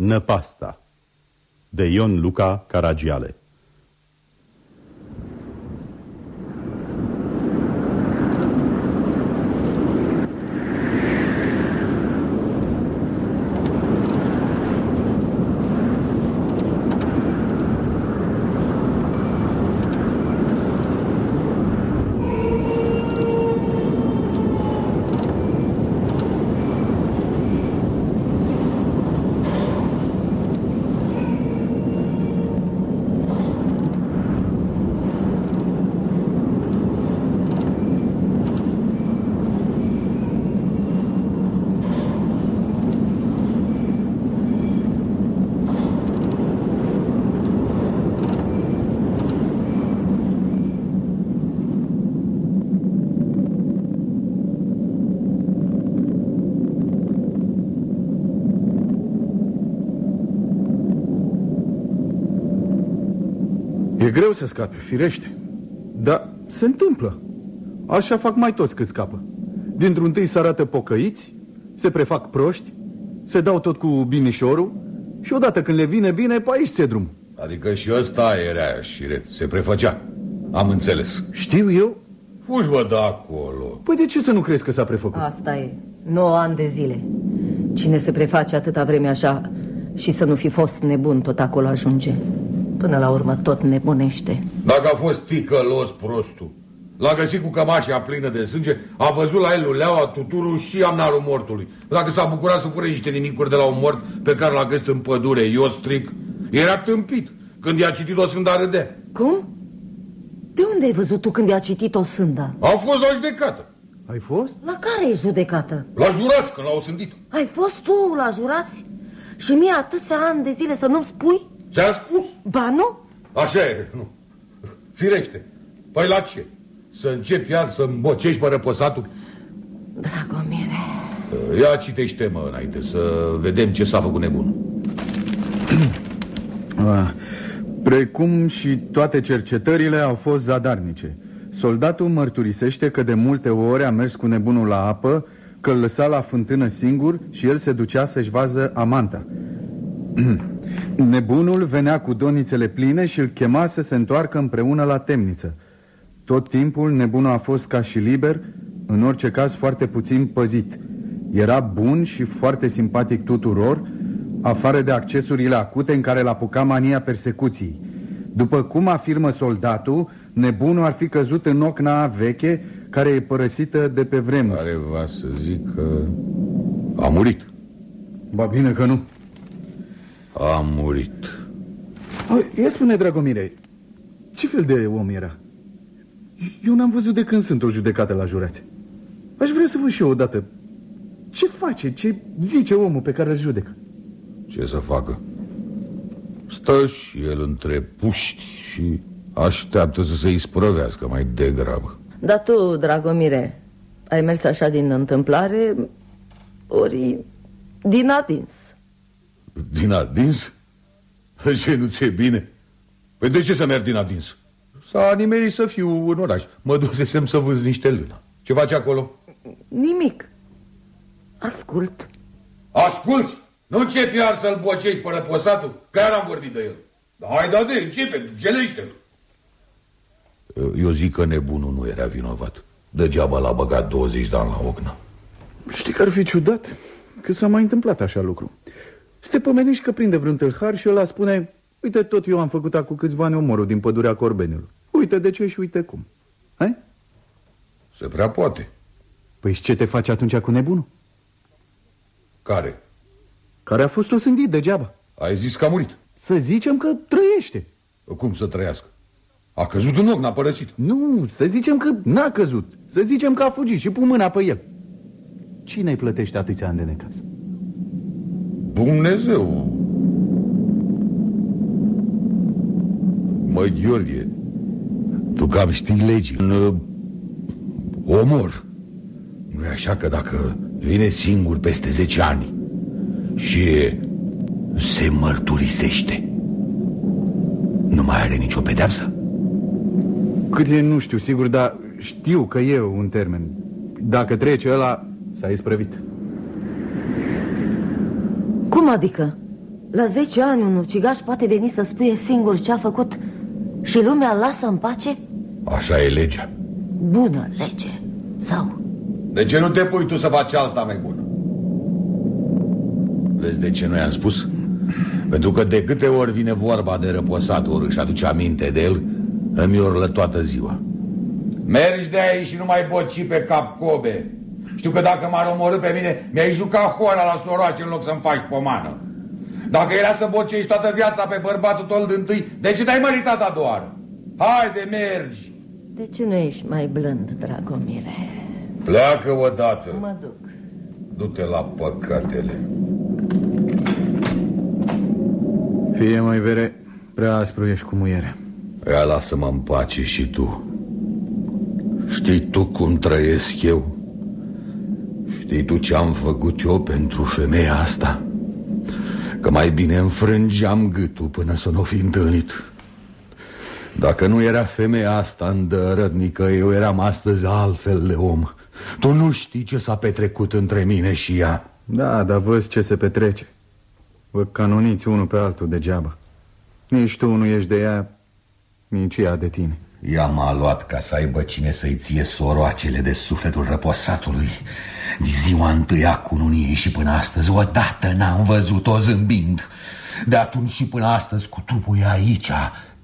Năpasta de Ion Luca Caragiale E greu să scape, firește. Dar se întâmplă. Așa fac mai toți cât scapă. Dintr-un tâi se arată pocăiți Se prefac proști Se dau tot cu binișorul Și odată când le vine bine, pe aici se drum. Adică și ăsta era șiret Se prefăcea. Am înțeles. Știu eu. Fugi bă de acolo. Păi de ce să nu crezi că s-a prefăcut? Asta e, 9 ani de zile. Cine se preface atâta vreme așa Și să nu fi fost nebun, tot acolo ajunge Până la urmă tot nebunește Dacă a fost ticălos prostul L-a găsit cu cămașa plină de sânge A văzut la el uleaua, tuturul și amnarul mortului Dacă s-a bucurat să fure niște nimicuri de la un mort Pe care l-a găsit în pădure, eu stric Era tâmpit Când i-a citit o sânda râdea Cum? De unde ai văzut tu când i-a citit o sânda? A fost la judecată Ai fost? La care e judecată? La jurați, că l-au sândit Ai fost tu la jurați? Și mie atâția ani de zile să nu-mi spui? Ți-am spus. Ba nu? Așa e, nu. Firește. Păi la ce? Să începi iar să îmbocești pe răposatul? Dragomire. Ia citește-mă înainte Să vedem ce s-a făcut nebun. Ah, Precum și toate cercetările au fost zadarnice. Soldatul mărturisește că de multe ori a mers cu nebunul la apă Că îl lăsa la fântână singur și el se ducea să-și vază amanta Nebunul venea cu donițele pline și îl chema să se întoarcă împreună la temniță Tot timpul nebunul a fost ca și liber, în orice caz foarte puțin păzit Era bun și foarte simpatic tuturor afară de accesurile acute în care l-a apucat mania persecuției. După cum afirmă soldatul, nebunul ar fi căzut în ocna veche care e părăsită de pe vremuri. Care va să zic că a murit Ba bine că nu. A murit A, Ia spune, Dragomire, ce fel de om era? Eu n-am văzut de când sunt o judecată la jurați. Aș vrea să văd și eu odată ce face, ce zice omul pe care îl judecă. Ce să facă? Stă și el între puști și așteaptă să se isprăvească mai degrabă. Dar tu, Dragomire, ai mers așa din întâmplare Ori din adins Din adins? Ce nu ți-e bine? Păi de ce să merg din adins? S-a nimerit să fiu în oraș Mă dusesem să vânz niște lână Ce faci acolo? Nimic Ascult Asculți! Nu începi iar să-l bocești pe răposatul Că iar am vorbit de el Dar hai da de, începe, gelește-l Eu zic că nebunul nu era vinovat Degeaba l-a băgat 20 de ani la ognă Știi că ar fi ciudat că s-a mai întâmplat așa lucru. Să te pomenești că prinde vreun tâlhar și ăla spune Uite, tot eu am făcut acum câțiva ani omorul din pădurea Corbenilor. Uite de ce și uite cum. Hai? Se prea poate Păi și ce te faci atunci cu nebunul? Care? Care a fost osândit degeaba. Ai zis că a murit Să zicem că trăiește. Cum să trăiască? A căzut în ochi, n-a părăsit Nu, să zicem că n-a căzut. Să zicem că a fugit și pun mâna pe el. Cine îi plătește atâția ani de necaz? Dumnezeu Mă, Gheorghe Tu cam știi legii În uh, omor nu e așa că dacă vine singur peste 10 ani Și se mărturisește Nu mai are nicio pedeapsă? Cât e, nu știu sigur, dar știu că e un termen. Dacă trece ăla, s-a isprăvit. Cum adică? La 10 ani un ucigaș poate veni să spuie singur ce a făcut și lumea lasă în pace? Așa e legea Bună lege, sau? De ce nu te pui tu să faci alta mai bună? Vezi de ce nu i-am spus? Pentru că de câte ori vine vorba de răposatul și aduce aminte de el, îmi urlă toată ziua. Mergi de aici și nu mai boci pe cap cobe. Știu că dacă m-ar omorâ pe mine, mi-ai jucat hoara la soroace în loc să-mi faci pomană. Dacă era să bocești toată viața pe bărbatul tău de întâi, de ce te-ai măritat a doua oară? Haide, mergi! De ce nu ești mai blând, Dragomire? Pleacă odată. Mă duc. Du-te la păcatele. Fie mai vere, prea aspru ești cu muierea. Ia lasă-mă în pace și tu. Știi tu cum trăiesc eu? Știi tu ce am făcut eu pentru femeia asta? Că mai bine înfrângeam gâtul până să nu fi întâlnit. Dacă nu era femeia asta îndărădnică, eu eram astăzi altfel de om. Tu nu știi ce s-a petrecut între mine și ea. Da, dar văz ce se petrece. Vă canoniți unul pe altul degeaba. Nici tu nu ești de ea, nici ea de tine. Ea m-a luat ca să aibă cine să-i ție soroacele de sufletul răposatului. De ziua întâia cununiei și până astăzi, odată n-am văzut-o zâmbind. De atunci și până astăzi cu trupul e aici,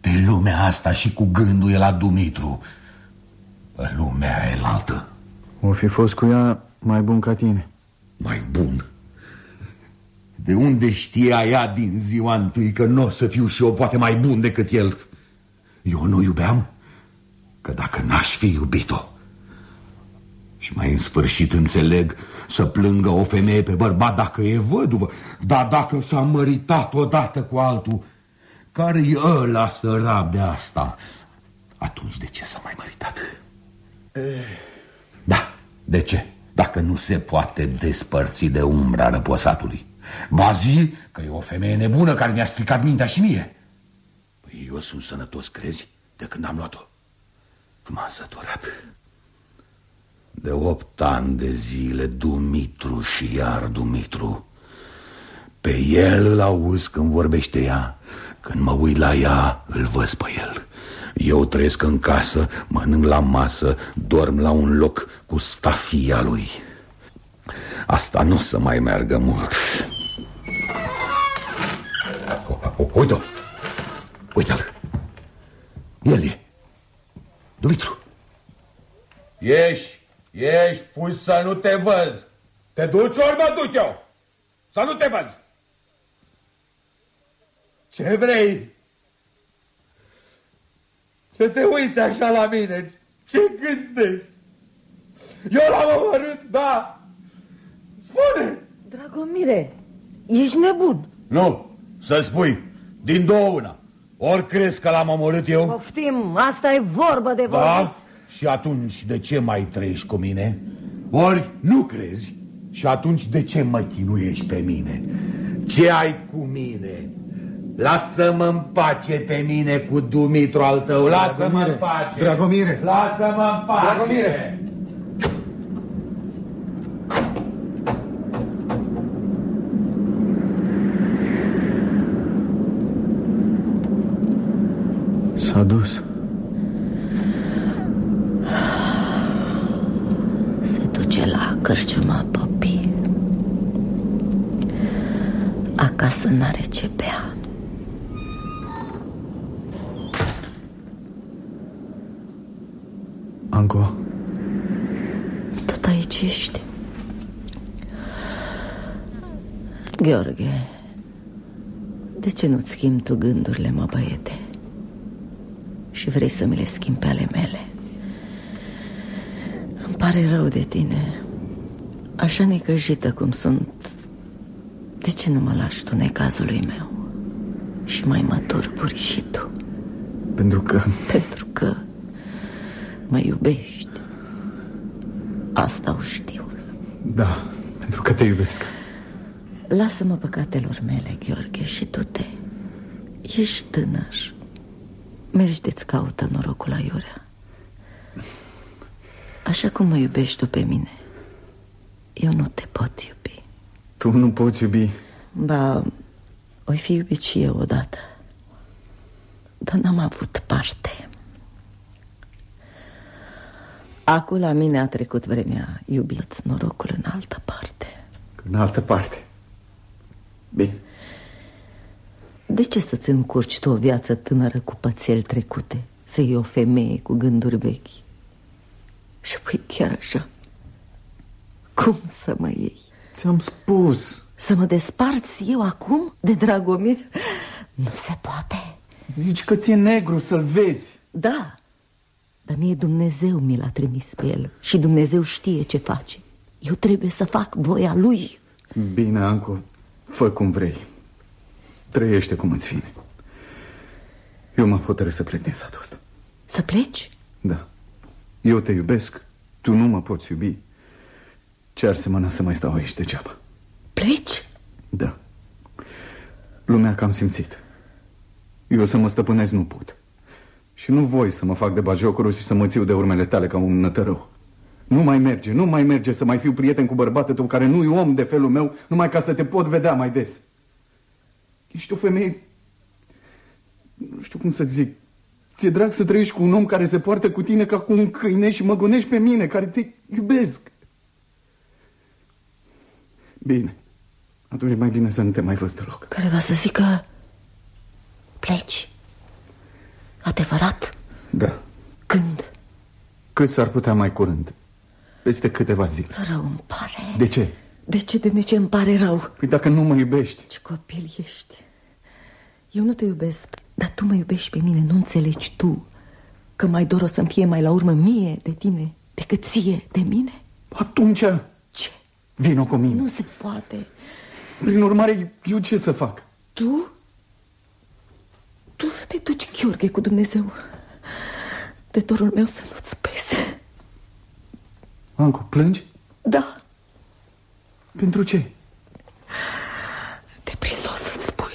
pe lumea asta și cu gândul e la Dumitru. Lumea e altă. O fi fost cu ea mai bun ca tine. Mai bun? De unde știa ea din ziua întâi că nu o să fiu și eu poate mai bun decât el? Eu nu iubeam? Că dacă n-aș fi iubit-o Și mai în sfârșit înțeleg să plângă o femeie pe bărbat dacă e văduvă Dar dacă s-a măritat odată cu altul Care-i ăla sărat de asta? Atunci de ce s-a mai măritat? Da, de ce? Dacă nu se poate despărți de umbra răposatului Ba zi că e o femeie nebună care mi-a stricat mintea și mie Păi eu sunt sănătos, crezi, de când am luat-o M-am săturat. De opt ani de zile Dumitru și iar Dumitru Pe el îl auzi când vorbește ea. Când mă uit la ea, îl văz pe el. Eu trăiesc în casă, mănânc la masă Dorm la un loc cu stafia lui. Asta nu o să mai meargă mult. Uite-o Uite-l. El e Dumitru. Ieși, ieși, fugi să nu te văz Te duci ori mă duc eu? Să nu te văz Ce vrei? Ce te uiți așa la mine? Ce gândești? Eu l-am omorât, da. Spune! Dragomire, ești nebun. Nu, să spui, din două una Ori crezi că l-am omorât eu? Poftim, asta e vorbă de vorbă Da? Și atunci de ce mai trăiești cu mine? Ori nu crezi? Și atunci de ce mă chinuiești pe mine? Ce ai cu mine? Lasă-mă în pace pe mine cu Dumitru al tău Lasă-mă în pace Dragomire! Lasă-mă în pace Dragomire! S-a dus. Se duce la cărciuma popii Acasă n-are ce bea Anco, Tot aici ești Gheorghe De ce nu-ți schimbi tu gândurile, mă băiete? Și vrei să mi le schimbi pe ale mele? Îmi pare rău de tine. Așa necăjită cum sunt De ce nu mă lași tu necazului meu? Și mai mă turburi și tu. Pentru că... Pentru că mă iubești. Asta o știu. Da, pentru că te iubesc. Lasă-mă păcatelor mele, Gheorghe, și tu te Ești tânăr Mergi de-ți caută norocul aiurea Așa cum mă iubești tu pe mine Eu nu te pot iubi. Tu nu poți iubi. Ba, Oi fi iubit și eu odată. Dar n-am avut parte. Acum la mine a trecut vremea Iubiți norocul în altă parte. În altă parte. Bine De ce să-ți încurci tu o viață tânără cu pățeli trecute? Să iei o femeie cu gânduri vechi? Și păi chiar așa Cum să mă iei? Ți-am spus. Să mă desparți eu acum de Dragomir? Nu se poate. Zici că ți-e negru să-l vezi. Da, dar mie Dumnezeu mi l-a trimis pe el Și Dumnezeu știe ce face. Eu trebuie să fac voia lui. Bine, Anco, fă cum vrei Trăiește cum îți vine. Eu m-am hotărât să plec din satul ăsta. Să pleci? Da. Eu te iubesc, tu nu mă poți iubi. Ce ar semăna să mai stau aici degeaba? Pleci? Da. Lumea cam simțit. Eu să mă stăpânesc nu pot. Și nu voi să mă fac de bajocurul și să mă țiu de urmele tale ca un nătărău. Nu mai merge, nu mai merge să mai fiu prieten cu bărbatul tău Care nu-i om de felul meu Numai ca să te pot vedea mai des Ești o femeie Nu știu cum să zic Ți-e drag să trăiești cu un om care se poartă cu tine ca cu un câine și mă gonești pe mine, care te iubesc. Bine. Atunci mai bine să nu te mai văz deloc. Care va să zică Pleci Adevărat? Da. Când? Cât s-ar putea mai curând? Peste câteva zile. Rău îmi pare De ce? De ce, de ce îmi pare rău? Păi dacă nu mă iubești Ce copil ești Eu nu te iubesc Dar tu mă iubești pe mine, nu înțelegi tu Că mai dor o să-mi fie mai la urmă mie de tine Decât ție de mine Atunci Ce? Vino cu mine Nu se poate Prin urmare, eu ce să fac? Tu? Tu să te duci, Gheorghe, cu Dumnezeu De dorul meu să nu-ți pese Anco, plângi? Da, Pentru ce? te prisos să-ți spui.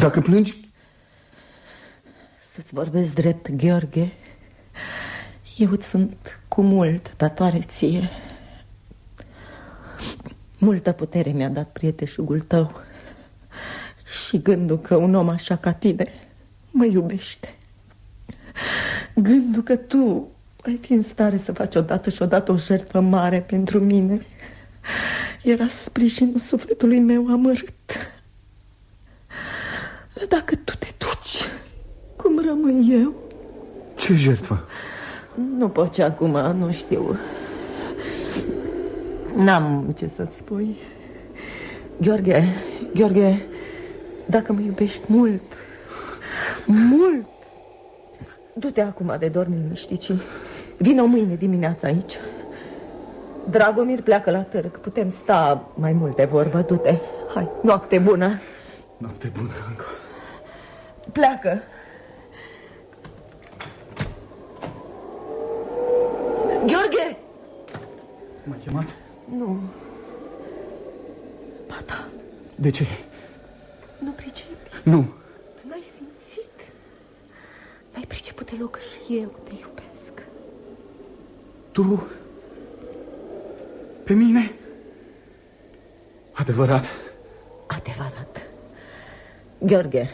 Dacă plângi, Să-ți vorbesc drept, Gheorghe. Eu îți sunt cu mult datoare ție. Multă putere mi-a dat prieteșugul tău. Și gândul că un om așa ca tine mă iubește. Gândul că tu ai fi în stare să faci odată și odată o jertfă mare pentru mine Era sprijinul sufletului meu amărât Dacă tu te duci, cum rămân eu? ce jertfă? Nu pot ce acum, nu știu N-am ce să-ți spui Gheorghe, Gheorghe Dacă mă iubești mult Mult Du-te acum de dormi liniștit și Vino mâine dimineața aici. Dragomir pleacă la târg. Putem sta mai multe vorbă Du-te, hai, noapte bună. Noapte bună, Anco. Pleacă. Gheorghe! M-ai chemat? Nu. Ba da, De ce? nu pricepi? Nu. Tu n-ai simțit? N-ai priceput deloc și eu te iubesc Tu? Pe mine? Adevărat? Adevărat. Gheorghe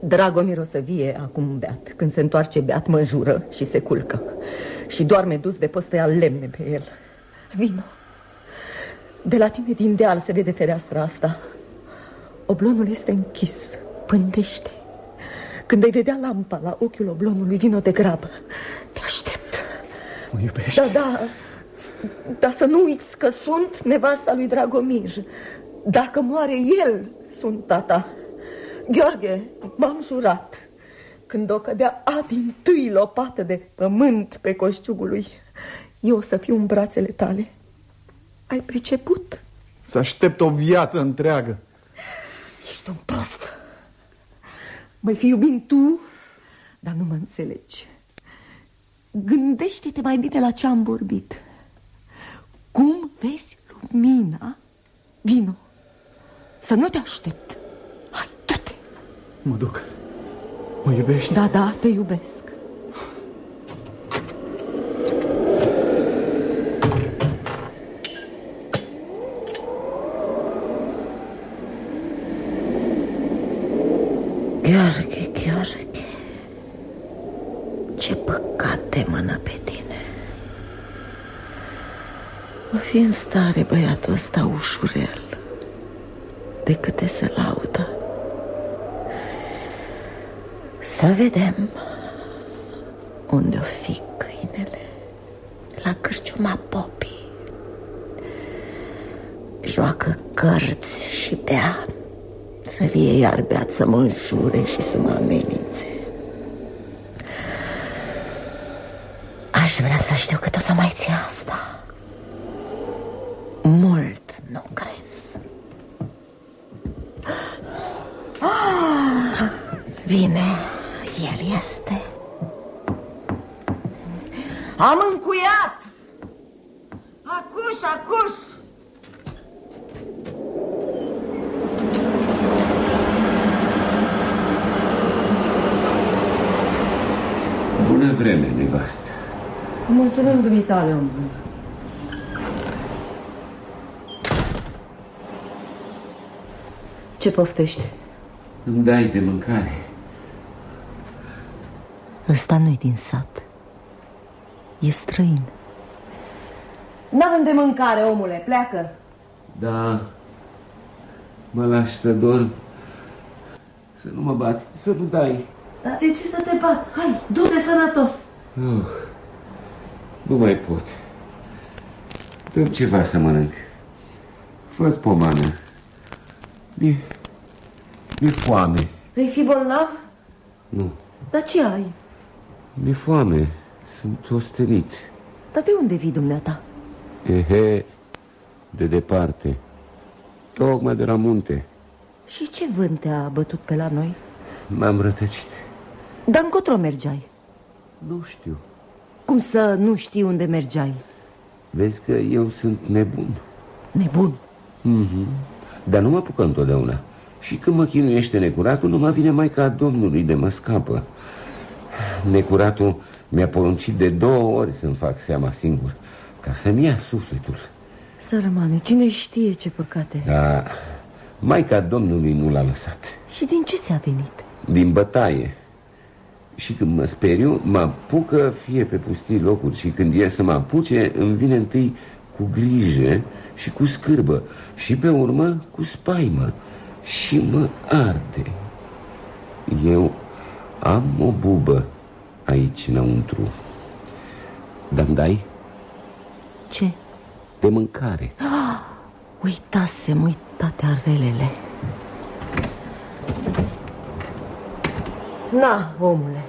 Dragomir o să vie acum beat. Când se întoarce beat mă jură și se culcă. Și doarme dus de poste al lemne pe el. Vino. De la tine din deal se vede fereastra asta. Oblonul este închis. Pândește. Când ai vedea lampa la ochiul oblonului Vino de grabă. Te aștept Mă iubești? Da, da, s- dar să nu uiți că sunt nevasta lui Dragomir. Dacă moare el, sunt tata. Gheorghe, m-am jurat Când o cădea a din tâi lopată de pământ pe coșciugul lui. Eu o să fiu în brațele tale. Ai priceput? Să aștept o viață întreagă. Ești un prost. Măi fi iubind tu, dar nu mă înțelegi Gândește-te mai bine la ce am vorbit. Cum vezi lumina? Vino Să nu te aștept. Hai, du-te. Mă duc. Mă iubești? Da, da, te iubesc. Gheorghe fi în stare băiatul ăsta ușurel De câte se laudă. Să vedem Unde o fi câinele. La cârciuma popii. Joacă cărți și bea Să fie iar beat să mă înjure și să mă amenințe. Aș vrea să știu cât o să mai ție asta Mult nu crezi ah, Bine, el este Am încuiat Acuș, acuș Bună vreme, nevastă. Mulțumim dumitale, om. Ce poftești? Îmi dai de mâncare. Ăsta nu-i din sat. E străin. N-avem de mâncare, omule, pleacă. Da, mă lași să dorm. Să nu mă bați, să nu dai. Dar de ce să te bat? Hai, du-te sănătos. Oh, nu mai pot. Dăm ceva să mănânc. Fă-ți pomană. Mi-e, mi-e foame. Vei fi bolnav? Nu, Dar ce ai? Mi-e foame. Sunt ostenit. Dar de unde vii dumneata? Ehe, de departe. Tocmai de la munte. Și ce vânt te-a bătut pe la noi? M-am rătăcit. Dar încotro mergeai? Nu știu. Cum să nu știi unde mergeai? Vezi că eu sunt nebun. Nebun. Dar nu mă apucă întotdeauna. Și când mă chinuiește necuratul, nu mă vine mai ca Domnului de mă scapă. Necuratul mi-a poruncit de două ori să-mi fac seama singur, ca să-mi ia sufletul. Sărmane, cine știe ce păcate? Dar Maica Domnului nu l-a lăsat. Și din ce ți-a venit? Din bătaie. Și când mă speriu, mă apucă fie pe pustii locuri și când e să mă apuce, îmi vine întâi cu grijă și cu scârbă și pe urmă cu spaimă și mă arde. Eu am o bubă aici înăuntru. Dar-mi dai Ce? de mâncare. Uitasem, uitate relele. Na, omule,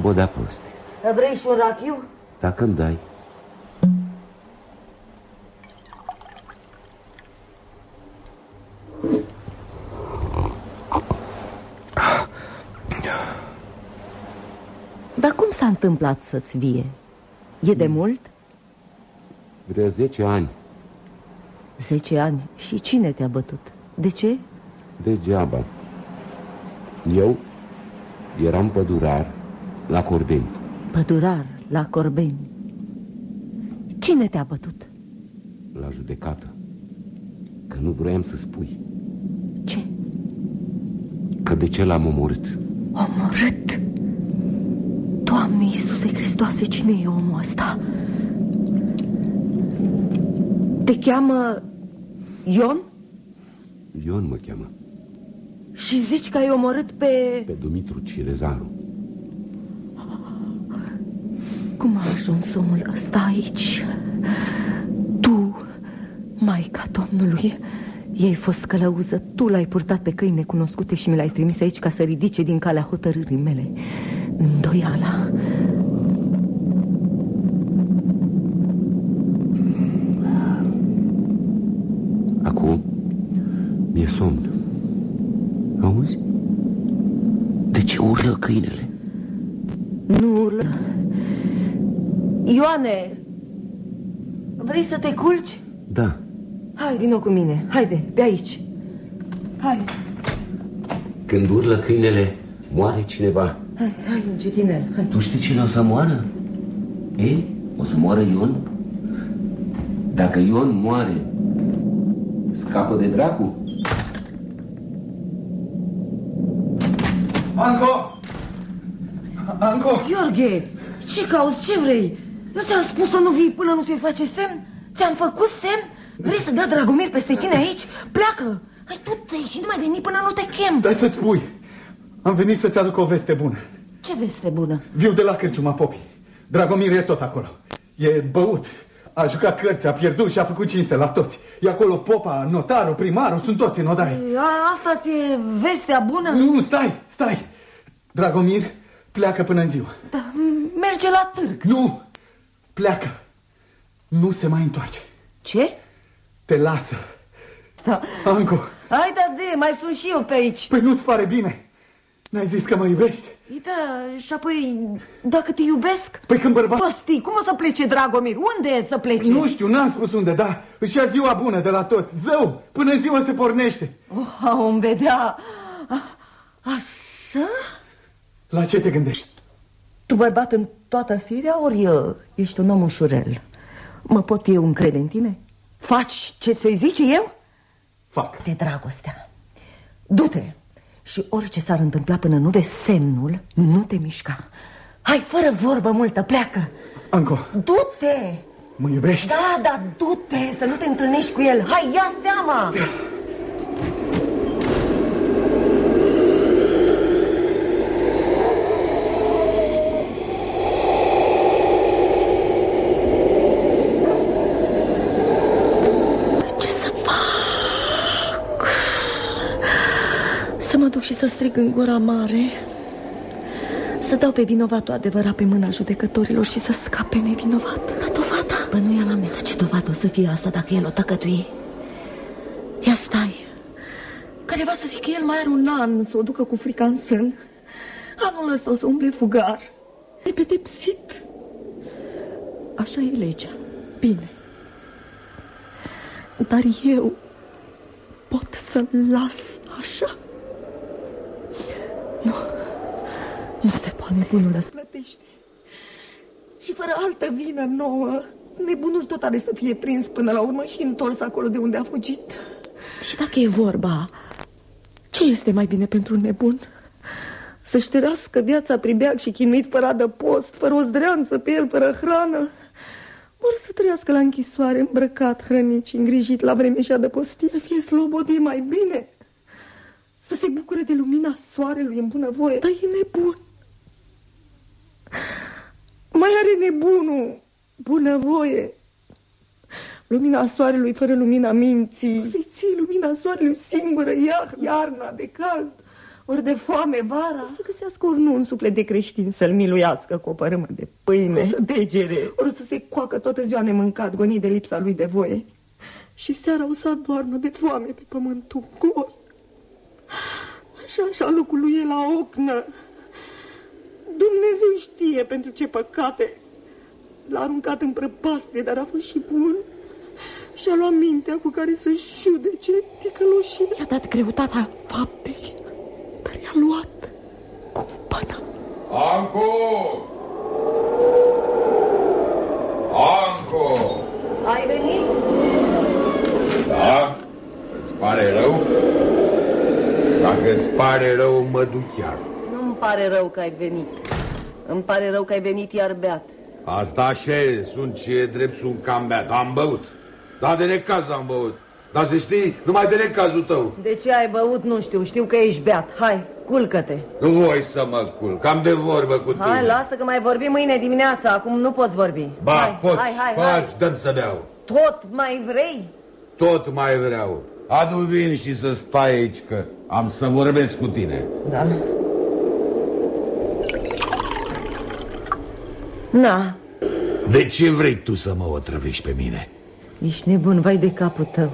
Boda proste. vrei și un rachiu? Dacă îmi dai. Dar cum s-a întâmplat să-ți vie? E de mult? Vreo 10 ani. Zece ani. Și cine te-a bătut? De ce? Degeaba. Eu eram pădurar la Corbeni. Pădurar, la Corbeni. Cine te-a bătut? La judecată. Că nu vroiam să spui. Ce? Că de ce l-am omorât? Omorât? Doamne Iisuse Hristoase, cine e omul ăsta? Te cheamă Ion? Ion mă cheamă. Și zici că ai omorât pe... Pe Dumitru Cirezaru. Cum a ajuns omul ăsta aici? Tu, Maica Domnului, ei fost călăuză, tu l-ai purtat pe căi necunoscute și mi l-ai trimis aici ca să ridice din calea hotărârii mele. Îndoiala. Acum mi-e somn. Auzi? De ce urlă câinele? Nu urlă. Ioane, vrei să te culci? Da, Hai, vino cu mine. Haide, pe aici. Hai, când urlă câinele, moare cineva. Hai, hai, încetinel, hai. Tu știi cine o să moară? Ei, o să moară Ion? Dacă Ion moare, scapă de dracu? Anco! Anco! Gheorghe, ce cauți, ce vrei? Nu ți-am spus să nu vii până nu ți-o face semn? Ți-am făcut semn? Vrei să dea Dragomir peste tine aici? Pleacă! Hai tu te și nu mai veni până nu te chem Stai să-ți spui Am venit să-ți aduc o veste bună Ce veste bună? Viu de la Cârciuma Popi Dragomir e tot acolo E băut a jucat cărți, a pierdut și a făcut cinste la toți. E acolo popa, notarul, primarul, sunt toți în odaie. Asta ți-e vestea bună? Nu, stai, stai. Dragomir pleacă până în ziua. Da, merge la târg. Nu, pleacă. Nu se mai întoarce. Ce? Te lasă. Da. Anco. Hai, da, de, mai sunt și eu pe aici. Păi nu-ți pare bine? N-ai zis că mă iubești? Da, și apoi, dacă te iubesc... Păi când bărbat... Prostii, cum o să plece Dragomir? Unde e să plece? Nu știu, n-am spus unde, da. Își ia ziua bună de la toți. Zău, până ziua se pornește. Oh, om vedea... Așa? La ce te gândești? Tu bărbat în toată firea, ori eu, ești un om ușurel? Mă pot eu încrede în tine? Faci ce ți-o zice eu? Fac. De dragostea. Du-te și orice s-ar întâmpla până nu vezi semnul, nu te mișca. Hai, fără vorbă multă, pleacă. Anco. Du-te! Mă iubești? Da, da, du-te, să nu te întâlnești cu el. Hai, ia seama! și să strig în gura mare Să dau pe vinovatul adevărat pe mâna judecătorilor și să scape nevinovat. Dar dovada? Bănuiala mea. Ce dovadă o să fie asta dacă el o tăcătui? Ia stai. Careva să zic că el mai are un an să o ducă cu frica în sân. Anul ăsta o să umble fugar. E pedepsit. Așa e legea. Bine. Dar eu pot să-l las așa nu, nu se poate, nebunul ăsta plătește. Și fără altă vină nouă, nebunul tot are să fie prins până la urmă și întors acolo de unde a fugit. Și dacă e vorba, ce este mai bine pentru un nebun? Să-și viața pribeag și chinuit fără adăpost, fără o zdreanță pe el, fără hrană. Ori să trăiască la închisoare, îmbrăcat, hrănit și îngrijit la vreme și adăpostit, să fie slobodie mai bine să se bucure de lumina soarelui în bunăvoie. Dar e nebun. Mai are nebunul bunăvoie. Lumina soarelui fără lumina minții. Să-i ții lumina soarelui singură, iar, iarna, de cald, ori de foame, vara. Să găsească ori nu un suflet de creștin să-l miluiască cu o părâmă de pâine. O să degere. Ori să se coacă toată ziua nemâncat, gonit de lipsa lui de voie. Și seara o să adormă de foame pe pământul gol. Și așa locul lui e la ocnă. Dumnezeu știe pentru ce păcate. L-a aruncat în prăpastie, dar a fost și bun. Și-a luat mintea cu care să-și judece ticăloșii. Și-a dat greutatea faptei, dar i-a luat cumpăna. Anco! Anco! Ai venit? Da? Îți pare rău? Dacă îți pare rău, mă duc chiar. Nu-mi pare rău că ai venit. Îmi pare rău că ai venit iar beat. Asta așa e, sunt ce e drept, sunt cam beat. Am băut. Da, de necaz am băut. Dar să știi, numai de necazul tău. De ce ai băut, nu știu, știu că ești beat. Hai, culcă-te. Nu voi să mă culc, am de vorbă cu tine. Hai, lasă că mai vorbim mâine dimineața, acum nu poți vorbi. Ba, hai, poți, hai, hai, faci, hai. dăm să beau. Tot mai vrei? Tot mai vreau. Adu vin și să stai aici, că am să vorbesc cu tine. Da. Na. De ce vrei tu să mă otrăvești pe mine? Ești nebun, vai de capul tău.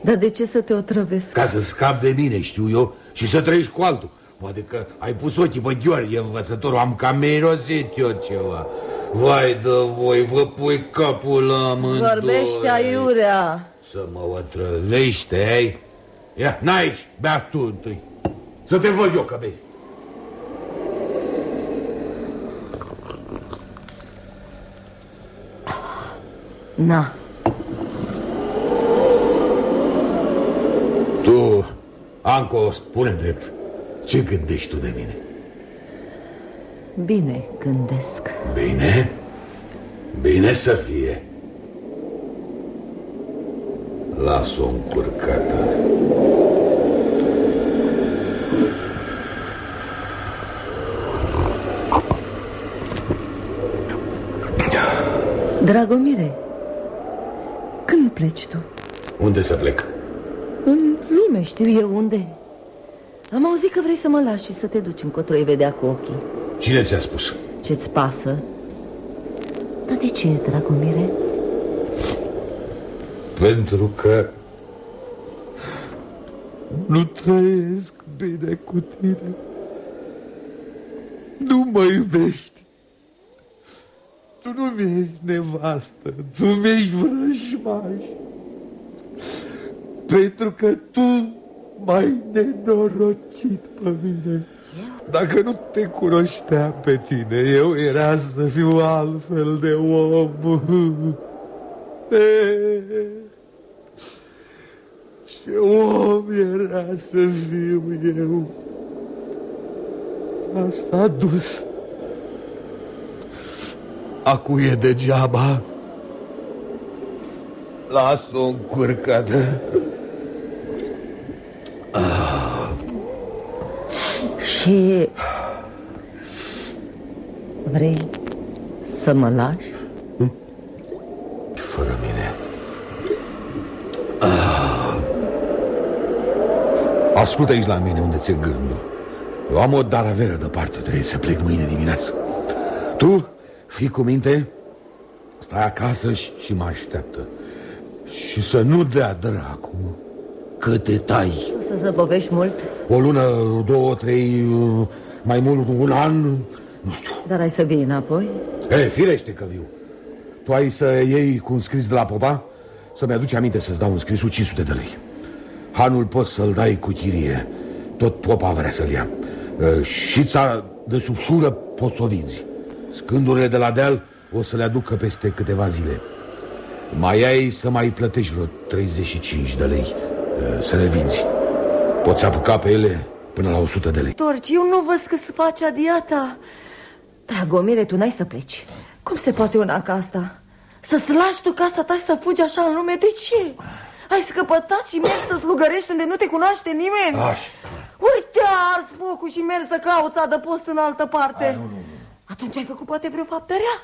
Dar de ce să te otrăvesc? Ca să scap de mine, știu eu, și să trăiești cu altul. Poate că ai pus ochii pe Gheorghe, învățătorul, am cam mirosit eu ceva. Vai de voi, vă pui capul la amândoi. Vorbește aiurea. Să mă otrăvește, ei? Ia, n-aici, bea tu întâi. Să te văd eu că bei. Na. Tu, Anco, spune drept. Ce gândești tu de mine? Bine gândesc Bine? Bine să fie Las-o încurcată Dragomire Când pleci tu? Unde să plec? În lume, știu eu unde Am auzit că vrei să mă lași și să te duci încotro ai vedea cu ochii Cine ți-a spus? Ce-ți pasă? Dar de ce, Dragomire? Pentru că nu trăiesc bine cu tine. Nu mă iubești. Tu nu mi-ești nevastă, tu mi-ești vrăjmaș. Pentru că tu m-ai nenorocit pe mine. Dacă nu te cunoșteam pe tine, eu era să fiu altfel de om. Ce om era să fiu eu. Asta a dus. Acu e degeaba. Las-o încurcată. Și vrei să mă lași? Fără mine. Ah. Ascultă aici la mine unde ți-e gândul. Eu am o daraveră departe, trebuie să plec mâine dimineață. Tu, fii cu minte, stai acasă și, și mă așteaptă. Și să nu dea dracu că te tai. O să zăbovești mult, O lună, două, trei, mai mult, un an, nu știu. dar ai să vii înapoi? E, firește că viu. Tu ai să iei cu un scris de la popa? Să-mi aduci aminte să-ți dau un scrisul 500 de lei. Hanul poți să-l dai cu chirie. Tot popa vrea să-l ia. E, Șița de subșură poți să o vinzi. Scândurile de la deal o să le aducă peste câteva zile. Mai ai să mai plătești vreo 35 de lei e, să le vinzi. Poți apuca pe ele până la 100 de lei. Torci, eu nu văd că se face adiata Dragomire, tu n-ai să pleci Cum se poate una ca asta? Să-ți lași tu casa ta și să fugi așa în lume? De ce? Ai scăpătat și mergi să slugărești unde nu te cunoaște nimeni? Așa. Uite, ars focul și mergi să cauți adăpost în altă parte nu, nu, nu. Atunci ai făcut poate vreo faptă rea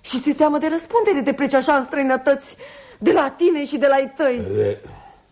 Și ți teamă de răspundere de pleci așa în străinătăți De la tine și de la ei tăi E,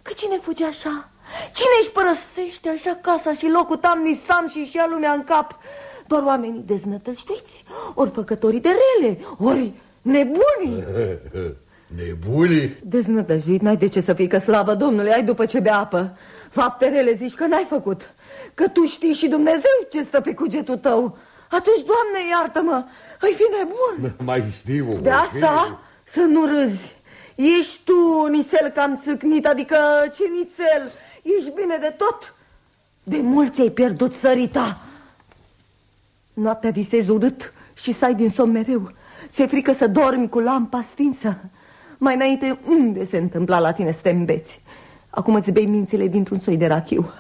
Că cine fuge așa? Cine își părăsește așa casa și locul tamnisan și și ia lumea în cap? Doar oamenii deznătăștuiți, ori făcătorii de rele, ori nebuni. Nebunii? Deznătăjduit n-ai de ce să fii, că slavă Domnului ai după ce bea apă. Fapte rele zici că n-ai făcut, că tu știi și Dumnezeu ce stă pe cugetul tău. Atunci, Doamne, iartă-mă, ai fi nebun. Mai știu. De asta să nu râzi. Ești tu nițel cam țâcnit, adică ce nițel? Ești bine de tot? De mulți ai pierdut sărita. Noaptea visezi urât și să ai din somn mereu. Ți-e frică să dormi cu lampa stinsă. Mai înainte, unde se întâmpla la tine să te îmbeți? Acum îți bei mințile dintr-un soi de rachiu.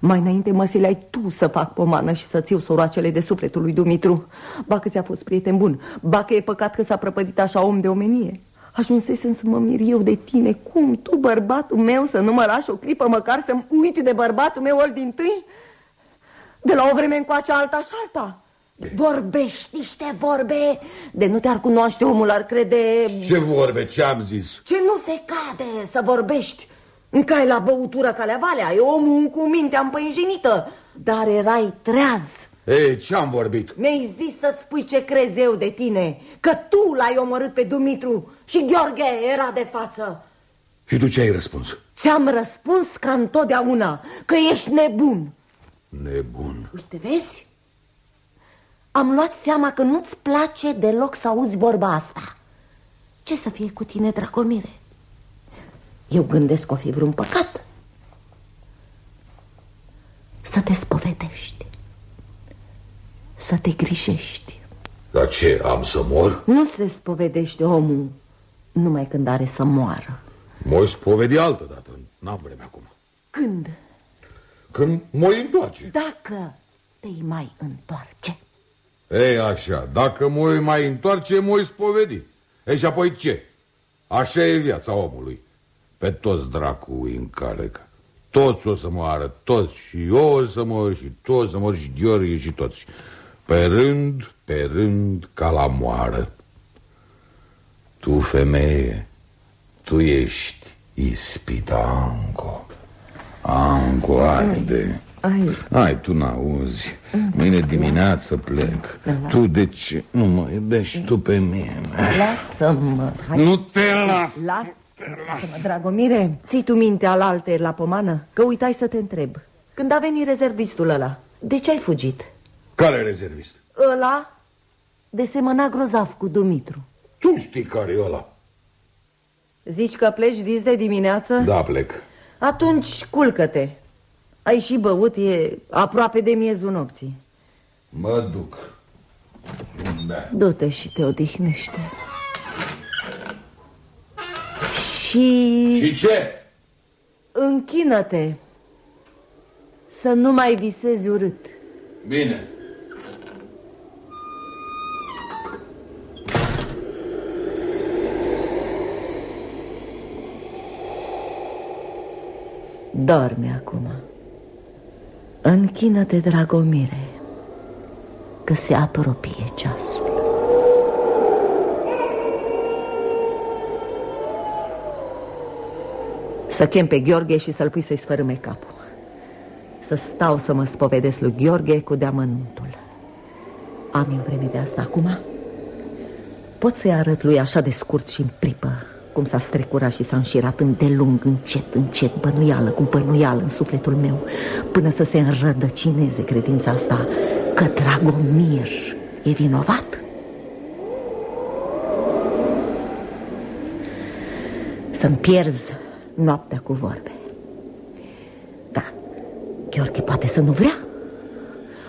Mai înainte mă ai tu să fac pomană și să-ți iau soroacele de sufletul lui Dumitru. Ba că ți-a fost prieten bun, ba că e păcat că s-a prăpădit așa om de omenie. Ajunsesem să mă mir eu de tine Cum tu, bărbatul meu, să nu mă lași o clipă Măcar să-mi uiti de bărbatul meu ori din tâi De la o vreme încoace alta și alta Vorbești niște vorbe De nu te-ar cunoaște omul, ar crede Ce vorbe, ce am zis? Ce nu se cade să vorbești Încai la băutură calea valea E omul cu mintea împăinjenită Dar erai treaz Ei, ce-am vorbit? Mi-ai zis să-ți spui ce crezi eu de tine Că tu l-ai omorât pe Dumitru Și Gheorghe era de față Și tu ce ai răspuns? Ți-am răspuns ca întotdeauna Că ești nebun Nebun Uite, vezi? Am luat seama că nu-ți place deloc să auzi vorba asta. Ce să fie cu tine, Dragomire? Eu gândesc că o fi vreun păcat. Să te spovedești. Să te grijești. Dar ce, am să mor? Nu se spovedește omul numai când are să moară. Mă spovedi altă dată, n-am vreme acum. Când? Când mă întoarce. Dacă te mai întoarce Ei, așa, dacă mă mai întoarce, mă spovedi. Ei, și apoi ce? Așa e viața omului. Pe toți dracu îi încalec Toți o să moară, toți Și eu o să mor, și toți să mor, și Gheorghe, și toți. Pe rând, pe rând, ca la moară. Tu, femeie, tu ești ispita, Anco Anco, haide Ai, Hai, tu n-auzi. Mâine dimineață plec. Tu de ce nu mă iubești tu pe mine? lasă-mă Hai, Nu te las las. Lasă-mă, Dragomire, ții tu minte alaltă la pomană? Că uitai să te întreb. Când a venit rezervistul ăla, de ce ai fugit? Care rezervist? Ăla desemăna grozav cu Dumitru. Tu știi care e ăla. Zici că pleci dis de dimineață? Da, plec. Atunci culcă-te Ai și băut, e aproape de miezul nopții. Mă duc. Da. Du-te și te odihnește. Și Și ce? închină-te Să nu mai visezi urât. Bine. Dorme acum Închină-te, Dragomire Că se apropie ceasul. Să chem pe Gheorghe și să-l pui să-i sfărâme capul. Să stau să mă spovedesc lui Gheorghe cu deamănuntul. Am eu vreme de asta acum? Pot să-i arăt lui așa de scurt și în pripă Cum s-a strecurat și s-a înșirat îndelung, încet, încet Bănuială cu bănuială în sufletul meu Până să se înrădăcineze credința asta Că Dragomir e vinovat. Să-mi pierzi noaptea cu vorbe. Da, Gheorghe poate să nu vrea.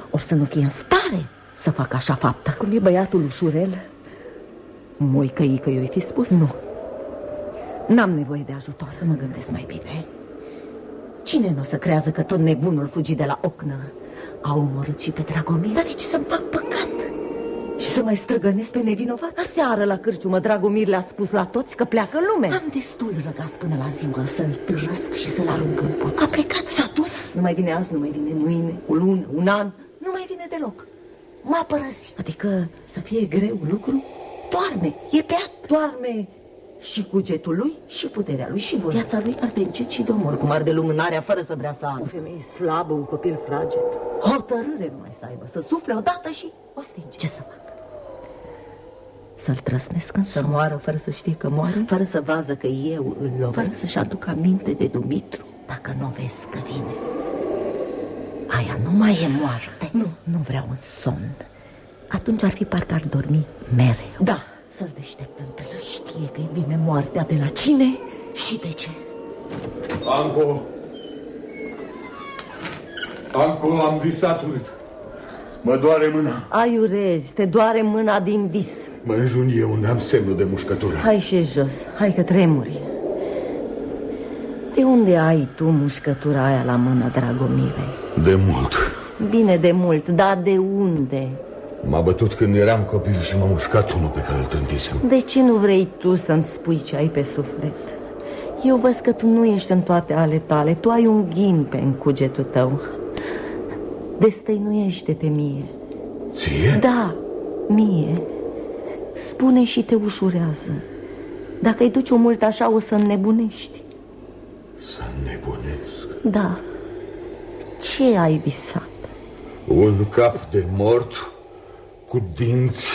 Ori să nu fie în stare să facă așa fapta Cum e băiatul ușurel. Moi că i fi spus? Nu N-am nevoie de ajutor să mă gândesc mai bine. Cine nu o să creează că tot nebunul fugi de la ocnă A omorât și pe Dragomir? Dar de ce să-mi fac păcat? Și să mai străgănesc pe nevinovat? Aseară la cârciumă Dragomir le-a spus la toți că pleacă în lume Am destul răgaz până la ziua Să-l târăsc și să-l arunc în puț A plecat, s-a dus. Nu mai vine azi, nu mai vine mâine, o lună, un an. Nu mai vine deloc. M-a părăsit. Adică să fie greu lucru? Doarme, e beat, doarme și cugetul lui și puterea lui și voia. Viața lui arde încet și domol, cum arde lumânarea fără să vrea să arză. O femeie slabă, un copil fraged. Hotărâre numai să aibă, să sufle odată și o stinge. Ce să fac? Să-l trăsnesc în Să moară fără să știe că moare? Fără să vază că eu îl lovesc? Fără să-și aduc aminte de Dumitru? Dacă nu vezi că vine, aia nu mai e moarte. Nu, nu vreau un somn. Atunci ar fi parcă ar dormi mereu. Da, să-l deșteptăm pe să știe că e bine moartea de la cine și de ce. Anco Anco, am visat urât Mă doare mâna Aiurezi, te doare mâna din vis. Mă înjunie unde am semnul de mușcătură Hai și jos, hai că tremuri. De unde ai tu mușcătura aia la mână, Dragomire? De mult Bine de mult, dar de unde? M-a bătut când eram copil și m-a mușcat unul pe care îl tântisem. De ce nu vrei tu să-mi spui ce ai pe suflet? Eu văd că tu nu ești în toate ale tale. Tu ai un ghin pe în cugetul tău. Destăinuiește-te mie. Ție? Da, mie. Spune și te ușurează. Dacă îi duci o mult așa o să înnebunești. Să nebunesc Da. Ce ai visat? Un cap de mort cu dinți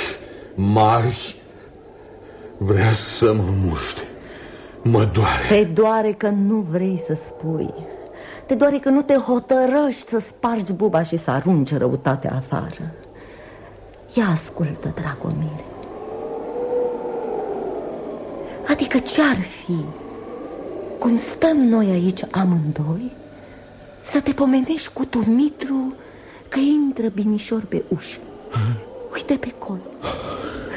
mari vrea să mă muște. Mă doare. Te doare că nu vrei să spui. Te doare că nu te hotărăști să spargi buba și să arunci răutatea afară. Ia ascultă, Dragomire Adică ce-ar fi? Cum stăm noi aici amândoi? Să te pomenești cu Dumitru Că intră binișor pe ușă Uite pe colo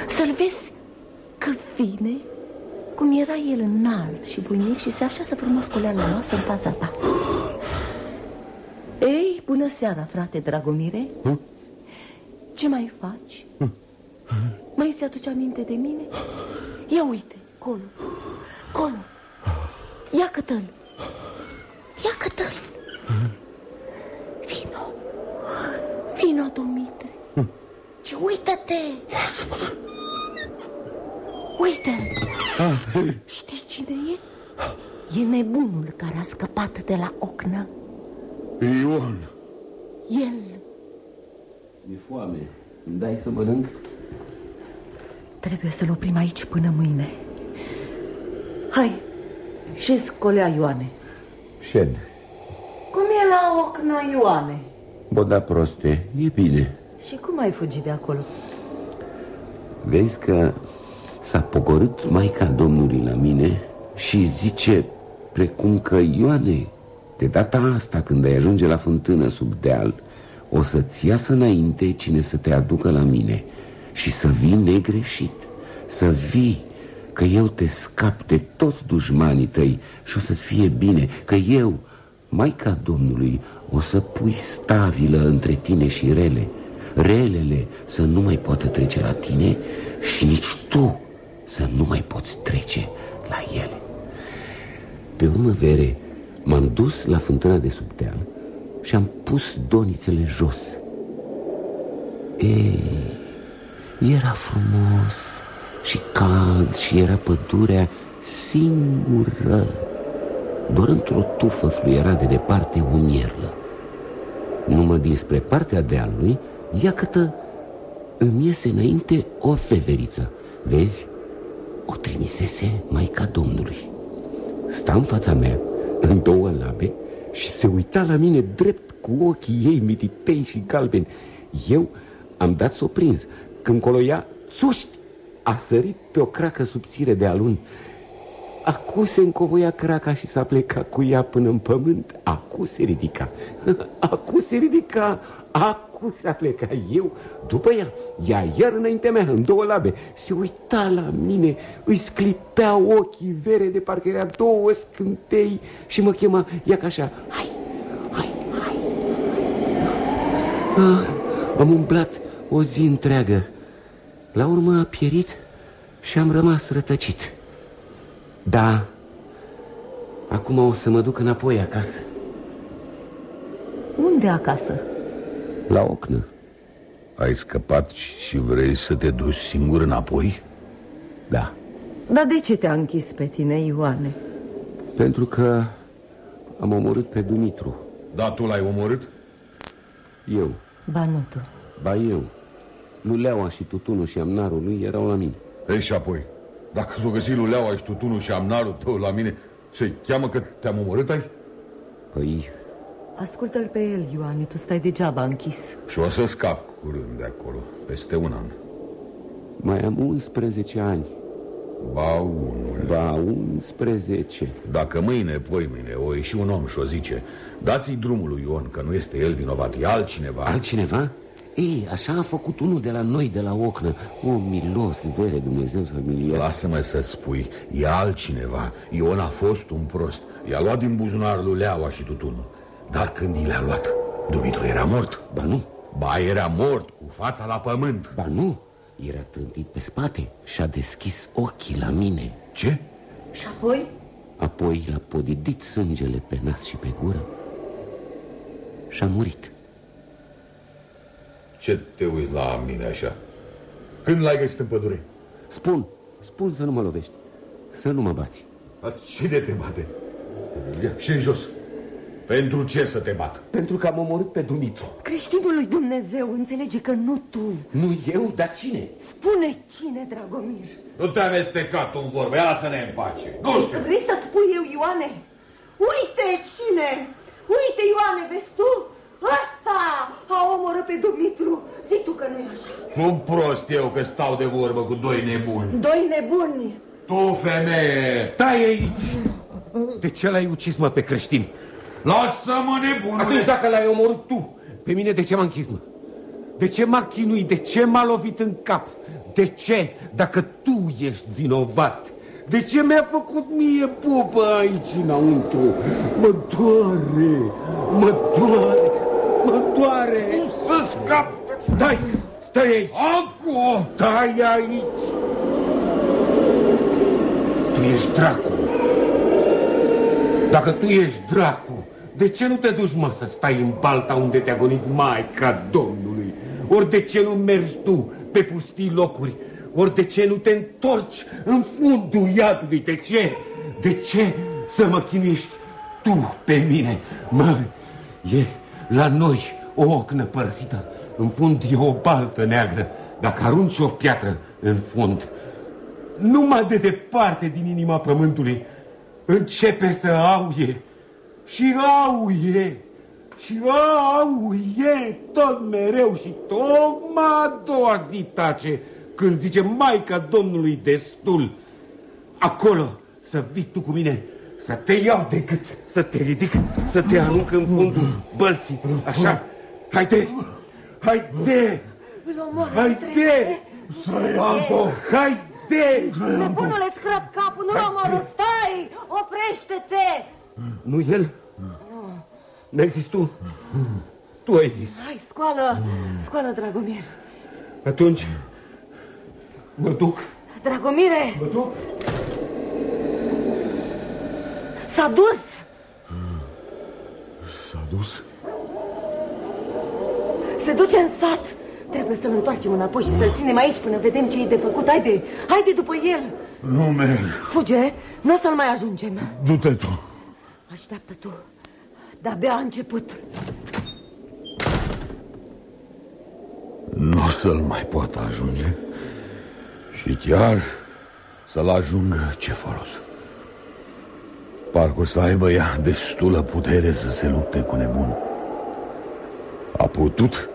Să-l vezi că vine Cum era el înalt și voinic Și se așează frumos cu la masă în fața ta. Bună seara, frate Dragomire. Hm? Ce mai faci? Hm? Mai ți aduce aminte de mine? Ia uite, colo. Colo. Ia cătăl Ia cătăl Vino. Vino, Dumitre Ce uită-te! Lasă-mă. Uite ah. Știi cine e? E nebunul care a scăpat de la ocnă. Ion. El. Mi-e foame. Îmi dai să mănânc? Trebuie să-l oprim aici până mâine. Hai, și scolea Ioane. Șed. Cum e la ocnă, Ioane? Bă, da, proste, e bine Și cum ai fugit de acolo? Vezi că s-a pogorât Maica Domnului la mine și zice precum că Ioane, de data asta când ai ajunge la fântână sub deal, o să-ți iasă înainte cine să te aducă la mine și să vii negreșit, să vii că eu te scap de toți dușmanii tăi și o să-ți fie bine, că eu, Maica Domnului, o să pui stabilă între tine și rele, relele să nu mai poată trece la tine și nici tu să nu mai poți trece la ele. Pe urmă, vere, m-am dus la fântâna de sub deal și am pus donițele jos. Ei, era frumos și cald și era pădurea singură. Doar într-o tufă fluiera de departe o mierlă. Numai dinspre partea dealului, iată îmi iese înainte o feveriță. Vezi? O trimisese Maica Domnului. Sta în fața mea, în două labe, și se uita la mine drept cu ochii ei mititei și galbeni. Eu am dat să o prins. Când colo ea, suști, a sărit pe o cracă subțire de alun. Acu se încovoia craca și s-a plecat cu ea până în pământ. Acu se ridica. Acu se ridica. Acu s-a plecat eu după ea. Ea iar înaintea mea, în două labe. Se uita la mine, îi sclipeau ochii vere de parcă era două scântei și mă chema, ia ca așa, hai, hai, hai. Ah, am umblat o zi întreagă. La urmă a pierit și am rămas rătăcit. Da, acum o să mă duc înapoi acasă. Unde acasă? La ocnă. Ai scăpat și vrei să te duci singur înapoi? Da. Dar de ce te-a închis pe tine, Ioane? Pentru că am omorât pe Dumitru. Da, tu l-ai omorât? Eu. Ba nu tu. Ba eu. Luleaua și tutunul și amnarul lui erau la mine. Ei, și apoi, dacă s-o găsi Luleaua și tutunul și amnarul tău la mine, se cheamă că te-am omorât ai? Păi... Ascultă-l pe el, Ioane, tu stai degeaba închis. Și o să scap curând de acolo, peste un an. Mai am 11 ani. Ba unul. Ba 11. Dacă mâine, poi mâine, o ieși un om și o zice, dați-i drumul lui Ion, că nu este el vinovat, e altcineva. Altcineva? Ei, așa a făcut unul de la noi, de la ocnă O, milos, vere, Dumnezeu să milie Lasă-mă să-ți spui, e altcineva Ion a fost un prost I-a luat din buzunar lui Leaua și tutunul Dar când i le-a luat, Dumitru era mort Ba nu Ba era mort, cu fața la pământ Ba nu, era trântit pe spate și a deschis ochii la mine Ce? Și apoi? Apoi l-a podidit sângele pe nas și pe gură Și a murit ce te uiți la mine așa? Când l-ai găsit în pădure? Spun, spun să nu mă lovești Să nu mă bați Dar cine te bate? Ia, și în jos Pentru ce să te bat? Pentru că am omorât pe Dumitru Creștinul lui Dumnezeu înțelege că nu tu Nu eu, dar cine? Spune cine, Dragomir Nu te amesteca tu în vorbă, ia lasă-ne în pace Nu știu Vrei să-ți spui eu, Ioane? Uite cine! Uite, Ioane, vezi tu? Asta a omorât pe Dumitru. Zic tu că nu e așa. Sunt prost eu că stau de vorbă cu doi nebuni. Doi nebuni? Tu, femeie! Stai aici! De ce l-ai ucis, mă, pe creștin? Lasă-mă nebunule! Atunci dacă l-ai omorât tu, pe mine de ce m-a închis, mă? De ce m-a chinuit? De ce m-a lovit în cap? De ce, dacă tu ești vinovat? De ce mi-a făcut mie pupă aici înăuntru? Mă doare, mă doare. doare! Să scap! Stai! Stai aici! Acu! Stai aici! Tu ești dracu! Dacă tu ești dracu, de ce nu te duci, mă, să stai în balta unde te-a gonit Maica Domnului? Ori de ce nu mergi tu pe pustii locuri? Ori de ce nu te întorci în fundul iadului? De ce? De ce să mă chinuiești tu pe mine? Mă, e la noi o ocnă părăsită. În fund e o baltă neagră. Dacă arunci o piatră în fund, numai de departe din inima pământului, începe să auie și auie și auie tot mereu și tocmai a doua zi tace când zice Maica Domnului destul. Acolo să vii tu cu mine, să te iau de gât, să te ridic, să te arunc în fundul bălții. Așa, haide, haide, haide, Să iau haide. Nebunule, scrap capul, nu-l omoră, stai! Oprește-te! Nu el? N-ai zis tu? Tu ai zis. Hai, scoală, scoală, Dragomir. Atunci, mă duc. Dragomire, Mă duc. s-a dus! S-a dus? Se duce în sat. Trebuie să-l întoarcem înapoi și să-l ținem aici până vedem ce e de făcut. Haide, haide după el. Nu merg. Fuge, nu o să-l mai ajungem. Du-te tu. Așteaptă tu. De-abia a început. Nu o să-l mai poată ajunge. Și chiar să-l ajungă ce folos. Parcă o să aibă ea destulă putere să se lupte cu nebun. A putut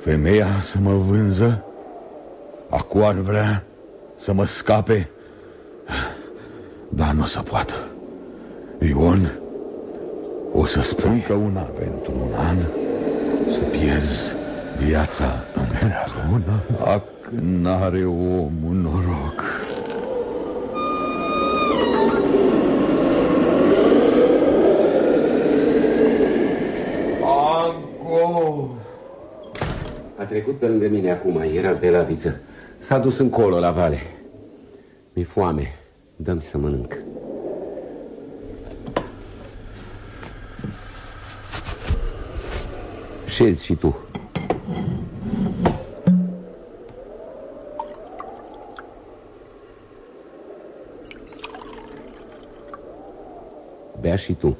femeia să mă vânză? Acu ar vrea să mă scape? Dar nu o să poată. Ion, o să spun că una pentru un an să pierzi viața întreagă. Ac, n-are omul noroc. Anco! A trecut pe lângă mine acum, era pe la viță. S-a dus încolo la vale. Mi-e foame. Dăm să mănânc. Șezi și tu. Bea și tu.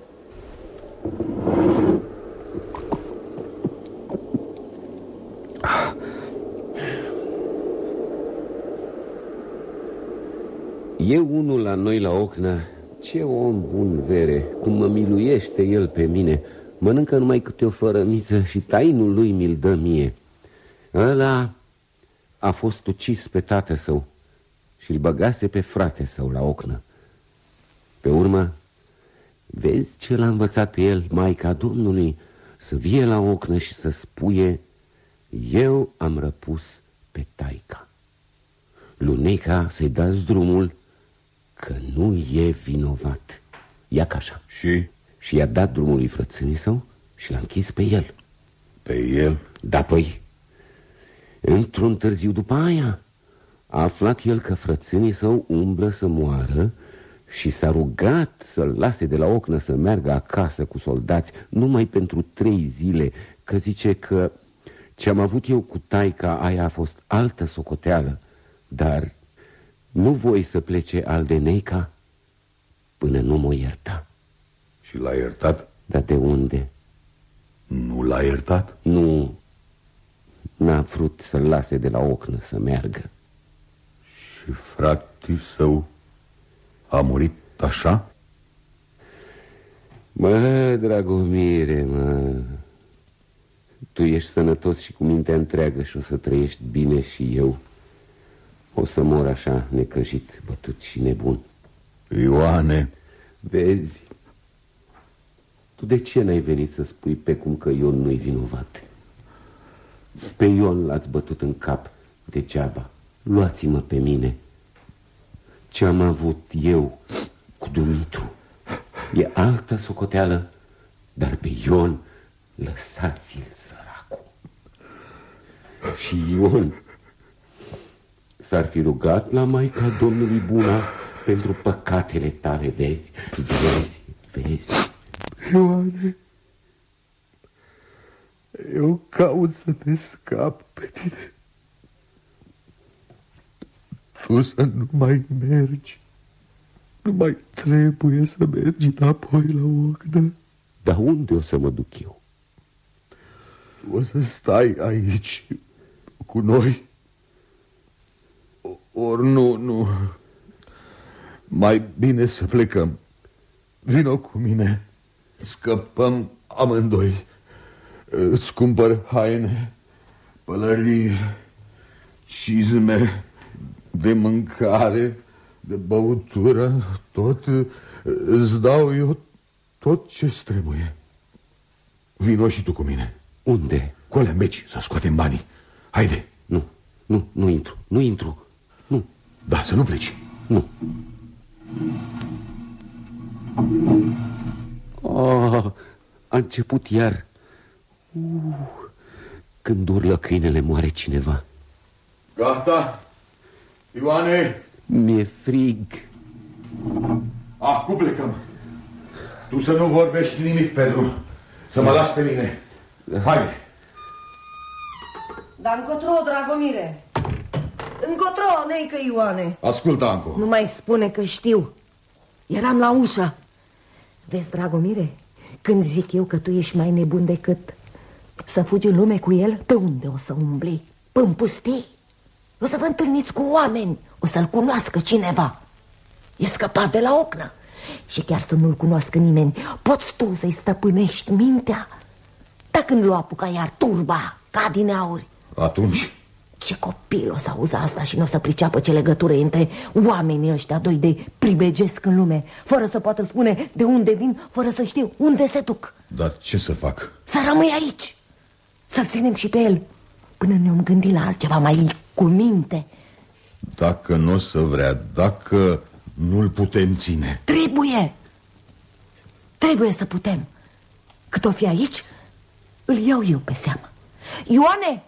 E unul la noi la ocnă Ce om bun vere Cum mă miluiește el pe mine Mănâncă numai câte o fărămiță Și tainul lui mi-l dă mie Ăla a fost ucis pe tată său Și îl băgase pe frate său la ocnă Pe urmă Vezi ce l-a învățat pe el Maica Domnului Să vie la ocnă și să spuie Eu am răpus pe taica Luneca să-i dați drumul că nu e vinovat. Ia ca așa. Și Și i-a dat drumul lui frățânii său și l-a închis pe el. pe el Da, păi, într-un târziu după aia, a aflat el că frățânii său umblă să moară și s-a rugat să-l lase de la ocnă să meargă acasă cu soldați numai pentru trei zile, că zice că ce am avut eu cu taica aia a fost altă socoteală, dar nu voi să plece al de Neica până nu mă ierta. Și l-a iertat? Dar de unde? Nu l-a iertat? Nu, n-a vrut să-l lase de la ocnă să meargă. Și fratii său a murit așa? Mă, Dragomire, mă Tu ești sănătos și cu mintea întreagă și o să trăiești bine și eu O să mor așa, necăjit, bătut și nebun Ioane, Vezi? Tu de ce n-ai venit să spui pe cum că Ion nu-i vinovat? Pe Ion l-ați bătut în cap degeaba Luați-mă pe mine Ce am avut eu cu Dumitru E altă socoteală Dar pe Ion Lăsați-l, săracul. Și Ion s-ar fi rugat la Maica Domnului Buna pentru păcatele tale, vezi? Vezi, vezi. Ioane, eu caut să te scap pe tine. Tu să nu mai mergi. Nu mai trebuie să mergi înapoi la ocnă. Dar unde o să mă duc eu? O să stai aici cu noi. Ori nu, nu. Mai bine să plecăm. Vino cu mine. Scăpăm amândoi. Îți cumpăr haine, pălării, cizme, de mâncare, de băutură, tot îți dau eu tot ce trebuie. Vino și tu cu mine. Unde? Cu alea meci să scoatem banii. Haide. Nu, nu, nu intru, nu intru. Nu. Da, să nu pleci. Nu. Oh, a început iar. Uh, când urlă câinele moare cineva. Gata. Ioane. Mi-e frig. Acum plecăm. Tu să nu vorbești nimic, Pedro. Să mă lași pe mine. Haide. Dar încotro, Dragomire. Încotro, neică Ioane. Ascultă, Anco. Nu mai spune că știu. Eram la ușă. Vezi, Dragomire, când zic eu că tu ești mai nebun decât să fugi în lume cu el, pe unde o să umbli? În pustii? O să vă întâlniți cu oameni, o să-l cunoască cineva. E scăpat de la ocnă. Și chiar să nu-l cunoască nimeni, poți tu să-i stăpânești mintea? Dar când l-o apuca iar turba, ca din auri, Atunci, ce copil o să auză asta și nu o să priceapă ce legătură e între oamenii ăștia doi de pribegesc în lume, fără să poată spune de unde vin, fără să știu unde se duc. dar ce să fac? Să rămâi aici, să-l ținem și pe el, până ne-om gândi la altceva mai cu minte. Dacă nu o să vrea, dacă nu-l putem ține. Trebuie, trebuie să putem. Cât o fi aici, îl iau eu pe seamă. Ioane,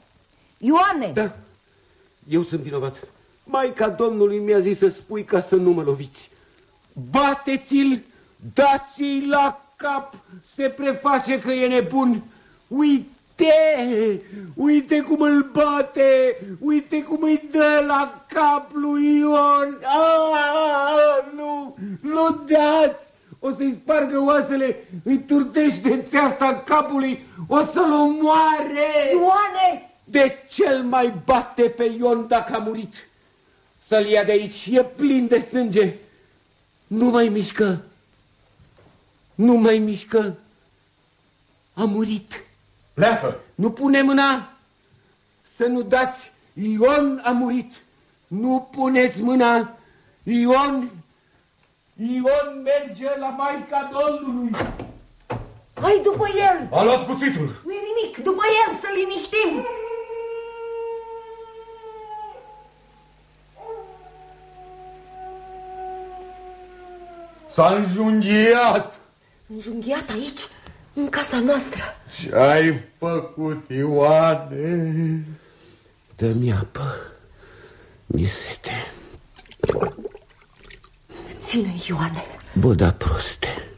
Ioane! Da, eu sunt vinovat. Maica Domnului mi-a zis să spui ca să nu mă loviți. Bateți-l, dați-i la cap, se preface că e nebun. Uite, uite cum îl bate, uite cum îi dă la cap lui Ion. Aaaa, nu, nu dați! O să-i spargă oasele, îi turtește țeasta capului, o să-l omoare! Ioane! De cel mai bate pe Ion dacă a murit. Să-l ia de aici, e plin de sânge. Nu mai mișcă. Nu mai mișcă. A murit. Pleacă! Nu pune mâna. Să nu dați. Ion a murit. Nu puneți mâna. Ion, Ion merge la Maica Domnului. Hai după el! A luat cuțitul! Nu-i nimic, după el, să liniștim! S-a înjunghiat! Înjunghiat aici, în casa noastră. Ce-ai făcut, Ioane? Dă-mi apă. Mi-e sete. Ține, Ioane. Bă, da proste.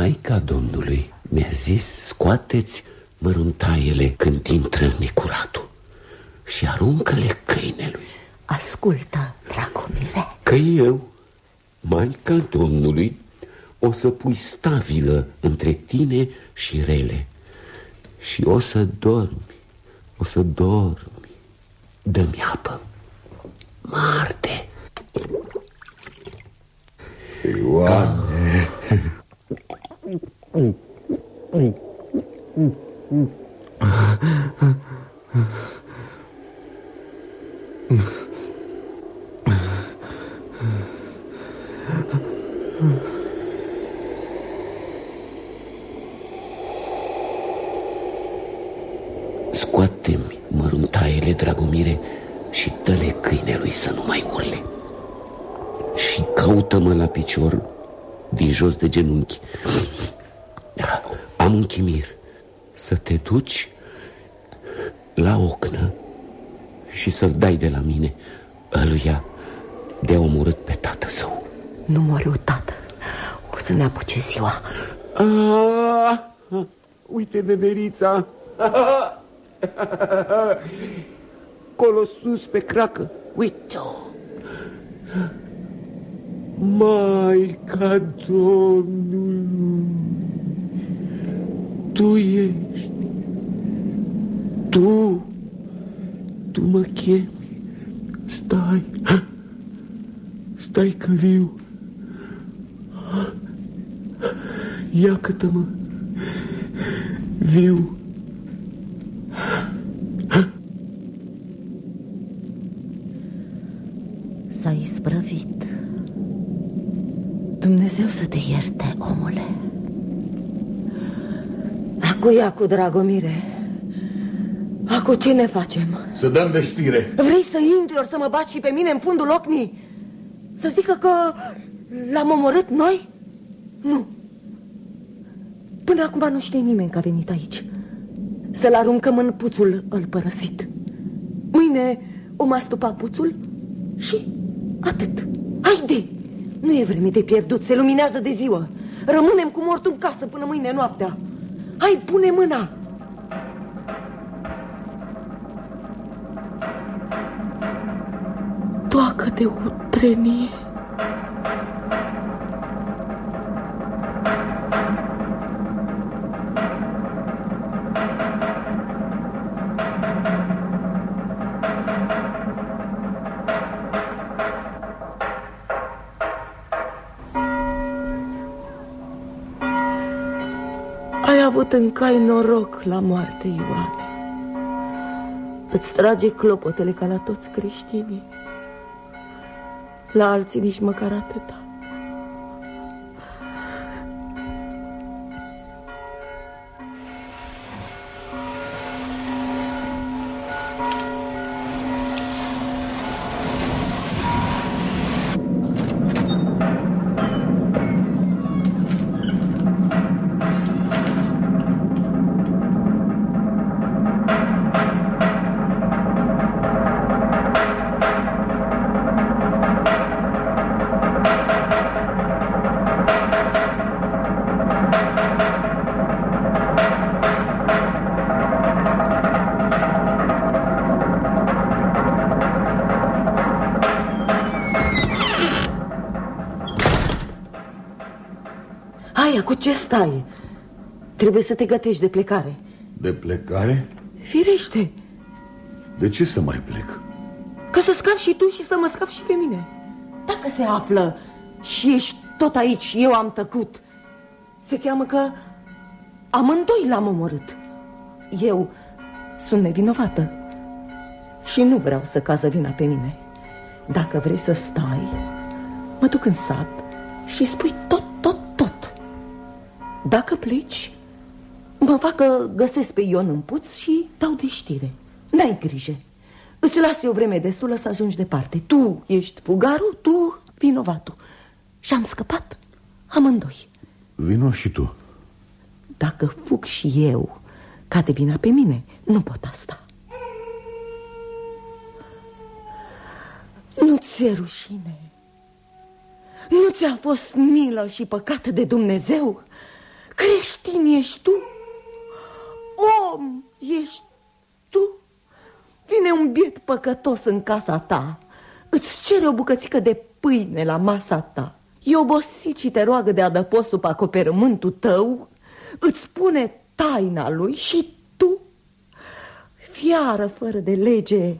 Maica Domnului mi-a zis scoateți măruntaiele când intră necuratul și aruncă-le câinelui. Ascultă, Dragomire. Că eu, Maica Domnului, o să pui stabilă între tine și rele și o să dormi, o să dormi. Dă-mi apă. Marte. Ioane! Scoate-mi măruntaiele, Dragomire, și dă-le câinelui să nu mai urle. Și caută-mă la picior din jos de genunchi. Am un chimir. Să te duci la ocnă și să-l dai de la mine ăluia de omorât pe tată său. Nu mori tată. O să ne apuce ziua. Ah, uite beberița. Colo sus pe cracă. Uite-o. Maica Domnului, Tu ești, Tu, Tu mă chemi, stai, stai că viu. Ia-că-te-mă, viu. S-a isprăvit. Dumnezeu să te ierte, omule. Acu ia cu Dragomire. Acu ce ne facem? Să dăm de știre. Vrei să intri ori să mă bați și pe mine în fundul ocnii? Să zică că l-am omorât noi? Nu. Până acum nu știe nimeni că a venit aici. Să-l aruncăm în puțul îl părăsit. Mâine o mastupa puțul și atât. Haide! Nu e vreme de pierdut, se luminează de ziua. Rămânem cu mortul în casă până mâine noaptea. Hai, pune mâna! Toacă de utrenie. Ai avut în cai noroc la moarte, Ioane. Îți trage clopotele ca la toți creștinii. La alții nici măcar atâta. Ce stai? Trebuie să te gătești de plecare. De plecare? Firește, De ce să mai plec? ca să scapi și tu și să mă scapi și pe mine. Dacă se află și ești tot aici și eu am tăcut, se cheamă că amândoi l-am omorât. Eu sunt nevinovată și nu vreau să cază vina pe mine. Dacă vrei să stai, mă duc în sat și spui tot, tot, tot. Dacă pleci, mă fac că găsesc pe Ion în puț și dau de știre. N-ai grijă. Îți las eu vreme destulă să ajungi departe. Tu ești fugarul, tu vinovatul. Și am scăpat amândoi. Vino și tu. Dacă fug și eu, cade vina pe mine. Nu pot asta. Nu ți-e rușine? Nu ți-a fost milă și păcat de Dumnezeu? Creștin ești tu? Om ești tu? Vine un biet păcătos în casa ta Îți cere o bucățică de pâine la masa ta E obosit și te roagă de adăpost sub acoperământul tău Îți spune taina lui și tu Fiară fără de lege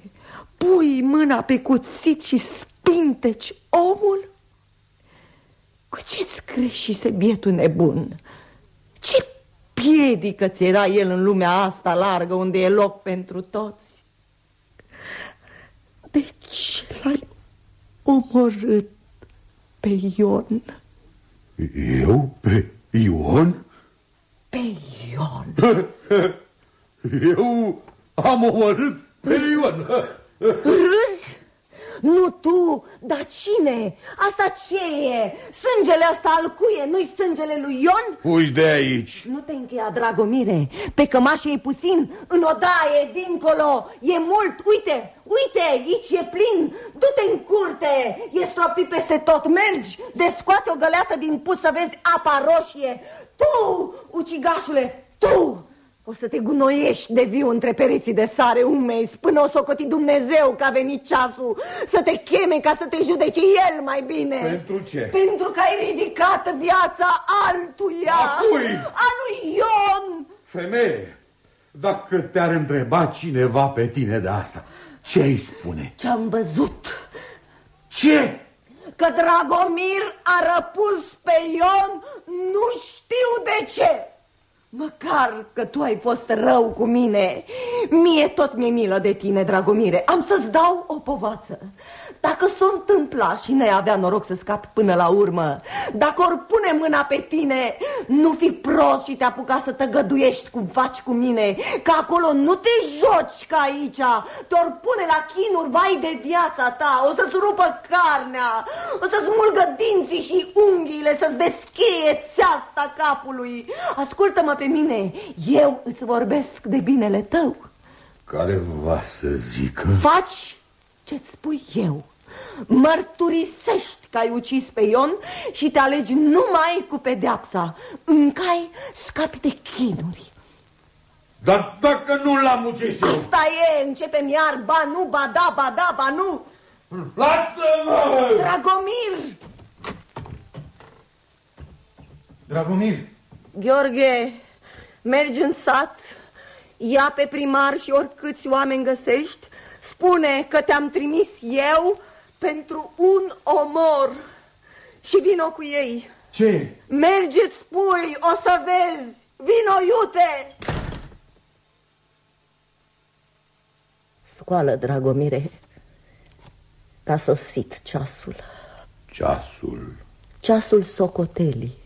Pui mâna pe cuțit și spinteci omul Cu ce-ți creșise bietul nebun? Ce piedică ți era el în lumea asta largă unde e loc pentru toți? De ce l-ai omorât pe Ion? Eu? Pe Ion? Pe Ion? Eu Am omorât pe Ion. Râzi? Nu tu, dar cine? Asta ce e? Sângele ăsta al cuie, nu-i sângele lui Ion? Fugi de aici. Nu te încheia, Dragomire, pe cămașă e puțin, în odaie, dincolo, e mult, uite, uite, aici e plin, du-te în curte, e stropit peste tot, mergi, descoate o găleată din pus să vezi apa roșie. Tu, ucigașule, tu, o să te gunoiești de viu între pereții de sare umezi Până o socoti Dumnezeu că a venit ceasul Să te cheme ca să te judece El mai bine Pentru ce? Pentru că ai ridicat viața altuia A cui? A lui Ion Femeie, dacă te-ar întreba cineva pe tine de asta, ce îi spune? Ce-am văzut Ce? Că Dragomir a răpus pe Ion Nu știu de ce Măcar că tu ai fost rău cu mine. Mie tot mi-e milă de tine, Dragomire. Am să-ți dau o povață Dacă s-o întâmpla și ne avea noroc să scapi până la urmă Dacă ori pune mâna pe tine Nu fi prost și te apuca să tăgăduiești cum faci cu mine Că acolo nu te joci ca aici. Te ori pune la chinuri, vai de viața ta O să-ți rupă carnea O să-ți mulgă dinții și unghiile Să-ți deschie țeasta capului. Ascultă-mă pe mine, eu îți vorbesc de binele tău. Care va să zică? Faci ce-ți spui eu Mărturisești că ai ucis pe Ion și te alegi numai cu pedeapsa. În cai scapi de chinuri. Dar dacă nu l-am ucis eu? Asta e, începem iar, ba nu, ba da, ba da, ba nu! Lasă-mă! Dragomir! Dragomir, Gheorghe, mergi în sat, ia pe primar și oricâți oameni găsești, spune că te-am trimis eu pentru un omor și vino cu ei. ce? Mergeți, spui, o să vezi, vino iute! Scoală, Dragomire, că a sosit ceasul. Ceasul. Ceasul socotelii.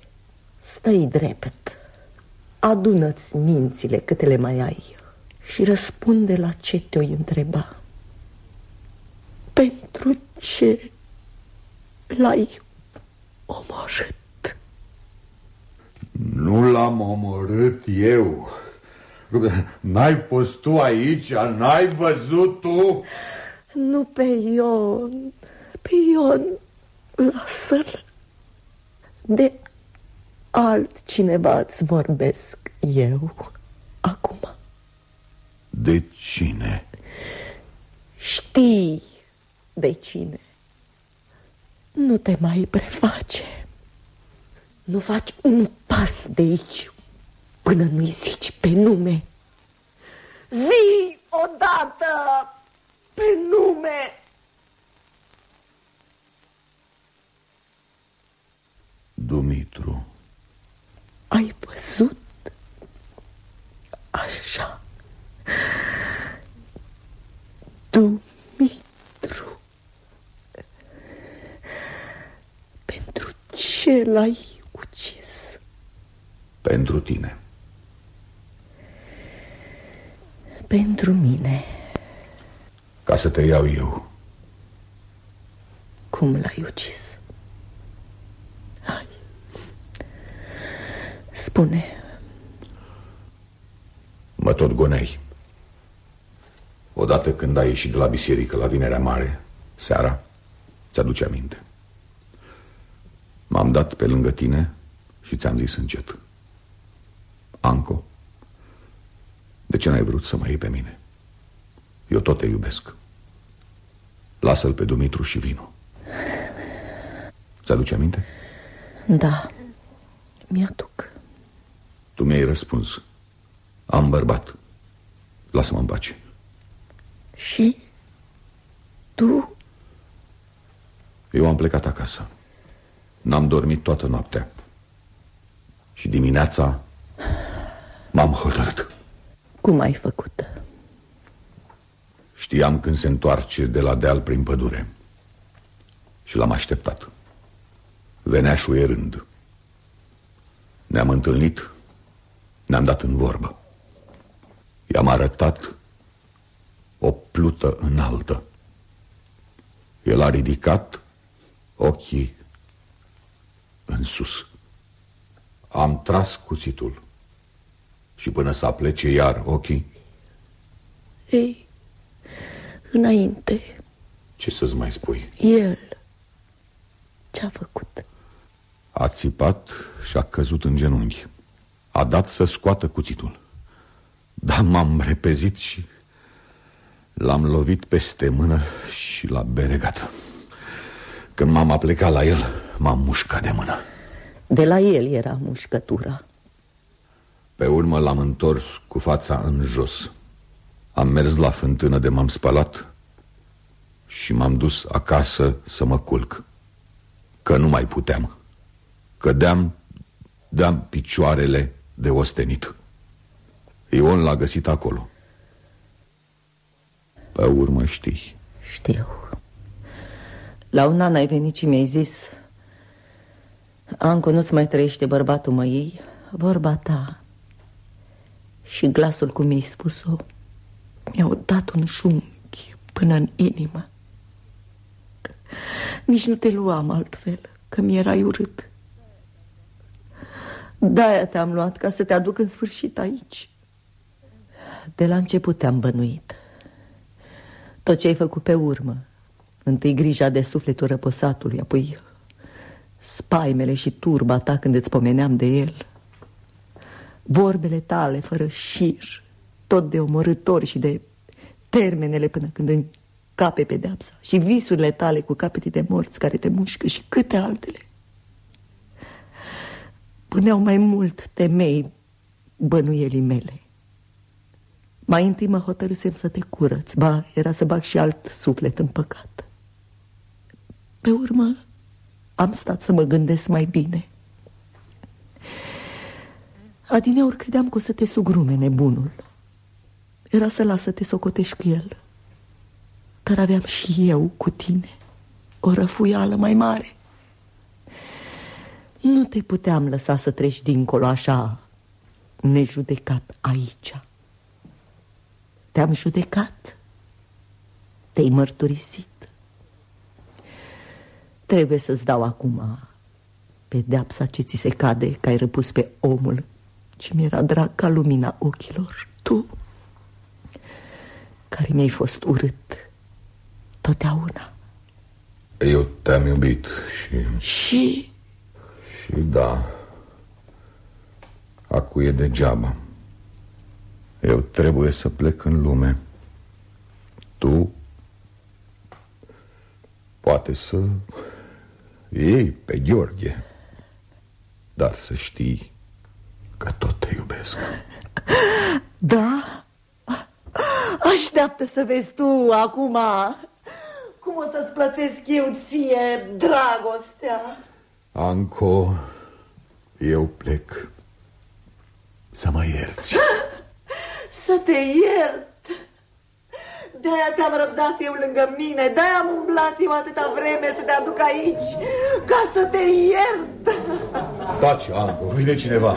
Stă-i drept. Adună-ți mințile câte le mai ai și răspunde la ce te-o întreba. Pentru ce l-ai omorât? Nu l-am omorât eu. N-ai fost tu aici? N-ai văzut tu? Nu pe Ion, pe Ion, lasă-l. De altcineva îți vorbesc eu acum. De cine? Știi de cine. Nu te mai preface. Nu faci un pas de aici până nu-i zici pe nume. Zi odată pe nume. Dumitru. Ai văzut? Așa. Dumitru. Pentru ce l-ai ucis? Pentru tine. Pentru mine. Ca să te iau eu. Cum l-ai ucis? Hai. Spune. Mă tot goneai. Odată când ai ieșit de la biserică la Vinerea Mare, seara, ți-aduce aminte. M-am dat pe lângă tine și ți-am zis încet. Anco, de ce n-ai vrut să mă iei pe mine? Eu tot te iubesc. Lasă-l pe Dumitru și vino. Ți-aduce aminte? Da, mi-aduc. Tu mi-ai răspuns. Am bărbat. Lasă-mă în pace. Și tu? Eu am plecat acasă. N-am dormit toată noaptea. Și dimineața m-am hotărât. Cum ai făcut? Știam când se întoarce de la deal prin pădure. Și l-am așteptat. Venea șuierând. Ne-am întâlnit, ne-am dat în vorbă. I-am arătat plută înaltă. El a ridicat ochii în sus. Am tras cuțitul și până să plece iar ochii... Ei, înainte... Ce să-ți mai spui? El ce-a făcut? A țipat și a căzut în genunchi. A dat să scoată cuțitul. Dar m-am repezit și l-am lovit peste mână și l-a beregat. Când m-am aplecat la el, m-am mușcat de mână. De la el era mușcătura. Pe urmă l-am întors cu fața în jos. Am mers la fântână de m-am spălat și m-am dus acasă să mă culc. Că nu mai puteam. Cădeam, deam picioarele de ostenit. Ion l-a găsit acolo. Pe urmă știi. Știu. La un an ai venit și mi-ai zis Ancu, nu-ți mai trăiește bărbatul măiei Vorba ta. Și glasul cum mi-ai spus-o Mi-au dat un șunchi până în inimă. Nici nu te luam altfel Că mi-erai urât. De-aia te-am luat ca să te aduc în sfârșit aici. De la început te-am bănuit. Tot ce ai făcut pe urmă Întâi grija de sufletul răposatului Apoi spaimele și turba ta când îți pomeneam de el. Vorbele tale fără șir Tot de omorători și de termenele până când încape pedeapsa Și visurile tale cu capete de morți care te mușcă și câte altele. Puneau mai mult temei bănuielii mele. Mai întâi mă hotărâsem să te curăț. Ba, era să bag și alt suflet în păcat. Pe urmă am stat să mă gândesc mai bine. Adineori credeam că o să te sugrume nebunul. Era să lasă te socotești cu el. Dar aveam și eu cu tine O răfuială mai mare. Nu te puteam lăsa să treci dincolo așa Nejudecat aici. Te-am judecat? Te-ai mărturisit Trebuie să-ți dau acum pedeapsa ce ți se cade Că ai răpus pe omul ce mi-era drag ca lumina ochilor. Tu, care mi-ai fost urât totdeauna. Eu te-am iubit și... Și? Și da Acu e degeaba. Eu trebuie să plec în lume. Tu Poate să ei pe Gheorghe. Dar să știi că tot te iubesc. Da? Așteaptă să vezi tu acum Cum o să-ți plătesc eu ție dragostea. Anco, eu plec Să mă ierți. Să te iert de-aia te-am răbdat eu lângă mine, de-aia am umblat eu atâta vreme să te aduc aici, ca să te iert. Taci, Anco, vine cineva.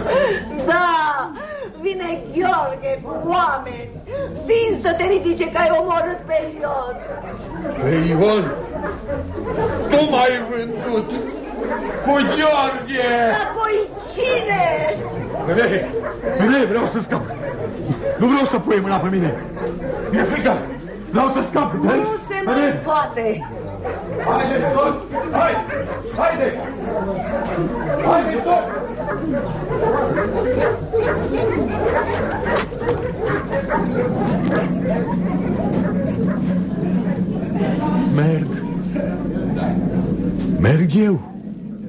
Da, vine Gheorghe cu oameni. Vin să te ridice că ai omorât pe Ion. Pe Ion? Tu m-ai vândut cu Gheorghe. Dar voi cine? Femeie, femeie, vreau să scap. Nu vreau să pui mâna pe mine. Mi-e frică. Vreau să scap, înțelegi? Nu se mai poate! Haideți toți! Hai! Haideți! Haideți toți! Merg. Merg eu.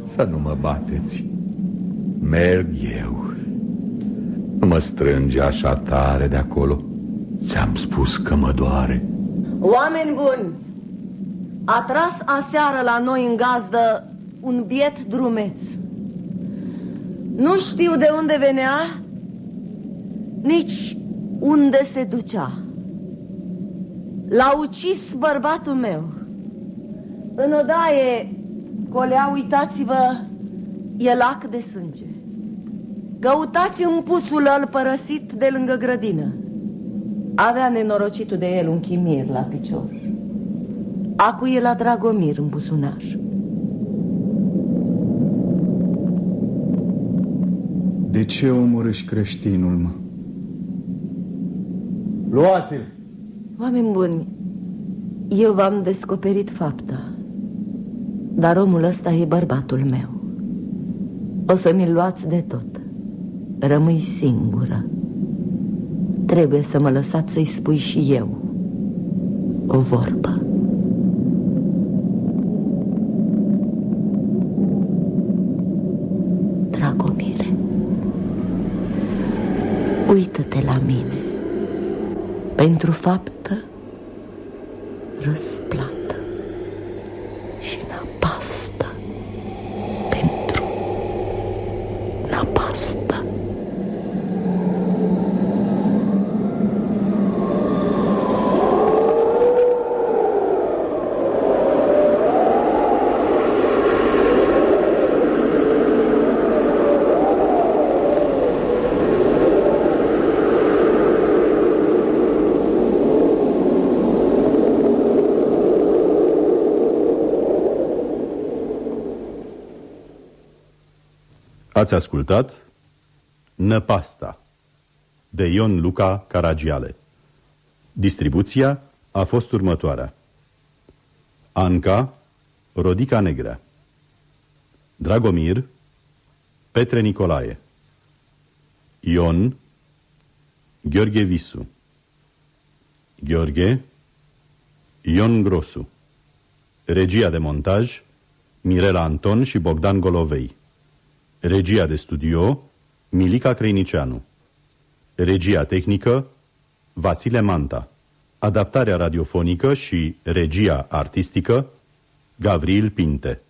Să nu mă bateți. Merg eu. Nu mă strânge așa tare de acolo. Ți-am spus că mă doare. Oameni buni, a tras aseară la noi în gazdă un biet drumeț. Nu știu de unde venea, nici unde se ducea. L-a ucis bărbatul meu. În odaie, colea, uitați-vă, e lac de sânge. Căutați în puțul îl părăsit de lângă grădină. Avea nenorocitul de el un chimir la picior. Acu e la Dragomir în buzunar. De ce omorâși creștinul, mă? Luați-l! Oameni buni, eu v-am descoperit fapta Dar omul ăsta e bărbatul meu. O să mi-l luați de tot. Rămâi singură Trebuie să mă lăsați să-i spui și eu O vorbă. Dragomire Uită-te la mine. Pentru faptă Răsplată Și napastă Pentru napastă Ați ascultat Năpasta de Ion Luca Caragiale. Distribuția a fost următoarea. Anca, Rodica Negrea. Dragomir, Petre Nicolae. Ion, Gheorghe Visu. Gheorghe, Ion Grosu. Regia de montaj, Mirela Anton și Bogdan Golovei. Regia de studio, Milica Creinicianu. Regia tehnică, Vasile Manta. Adaptarea radiofonică și regia artistică, Gavril Pinte.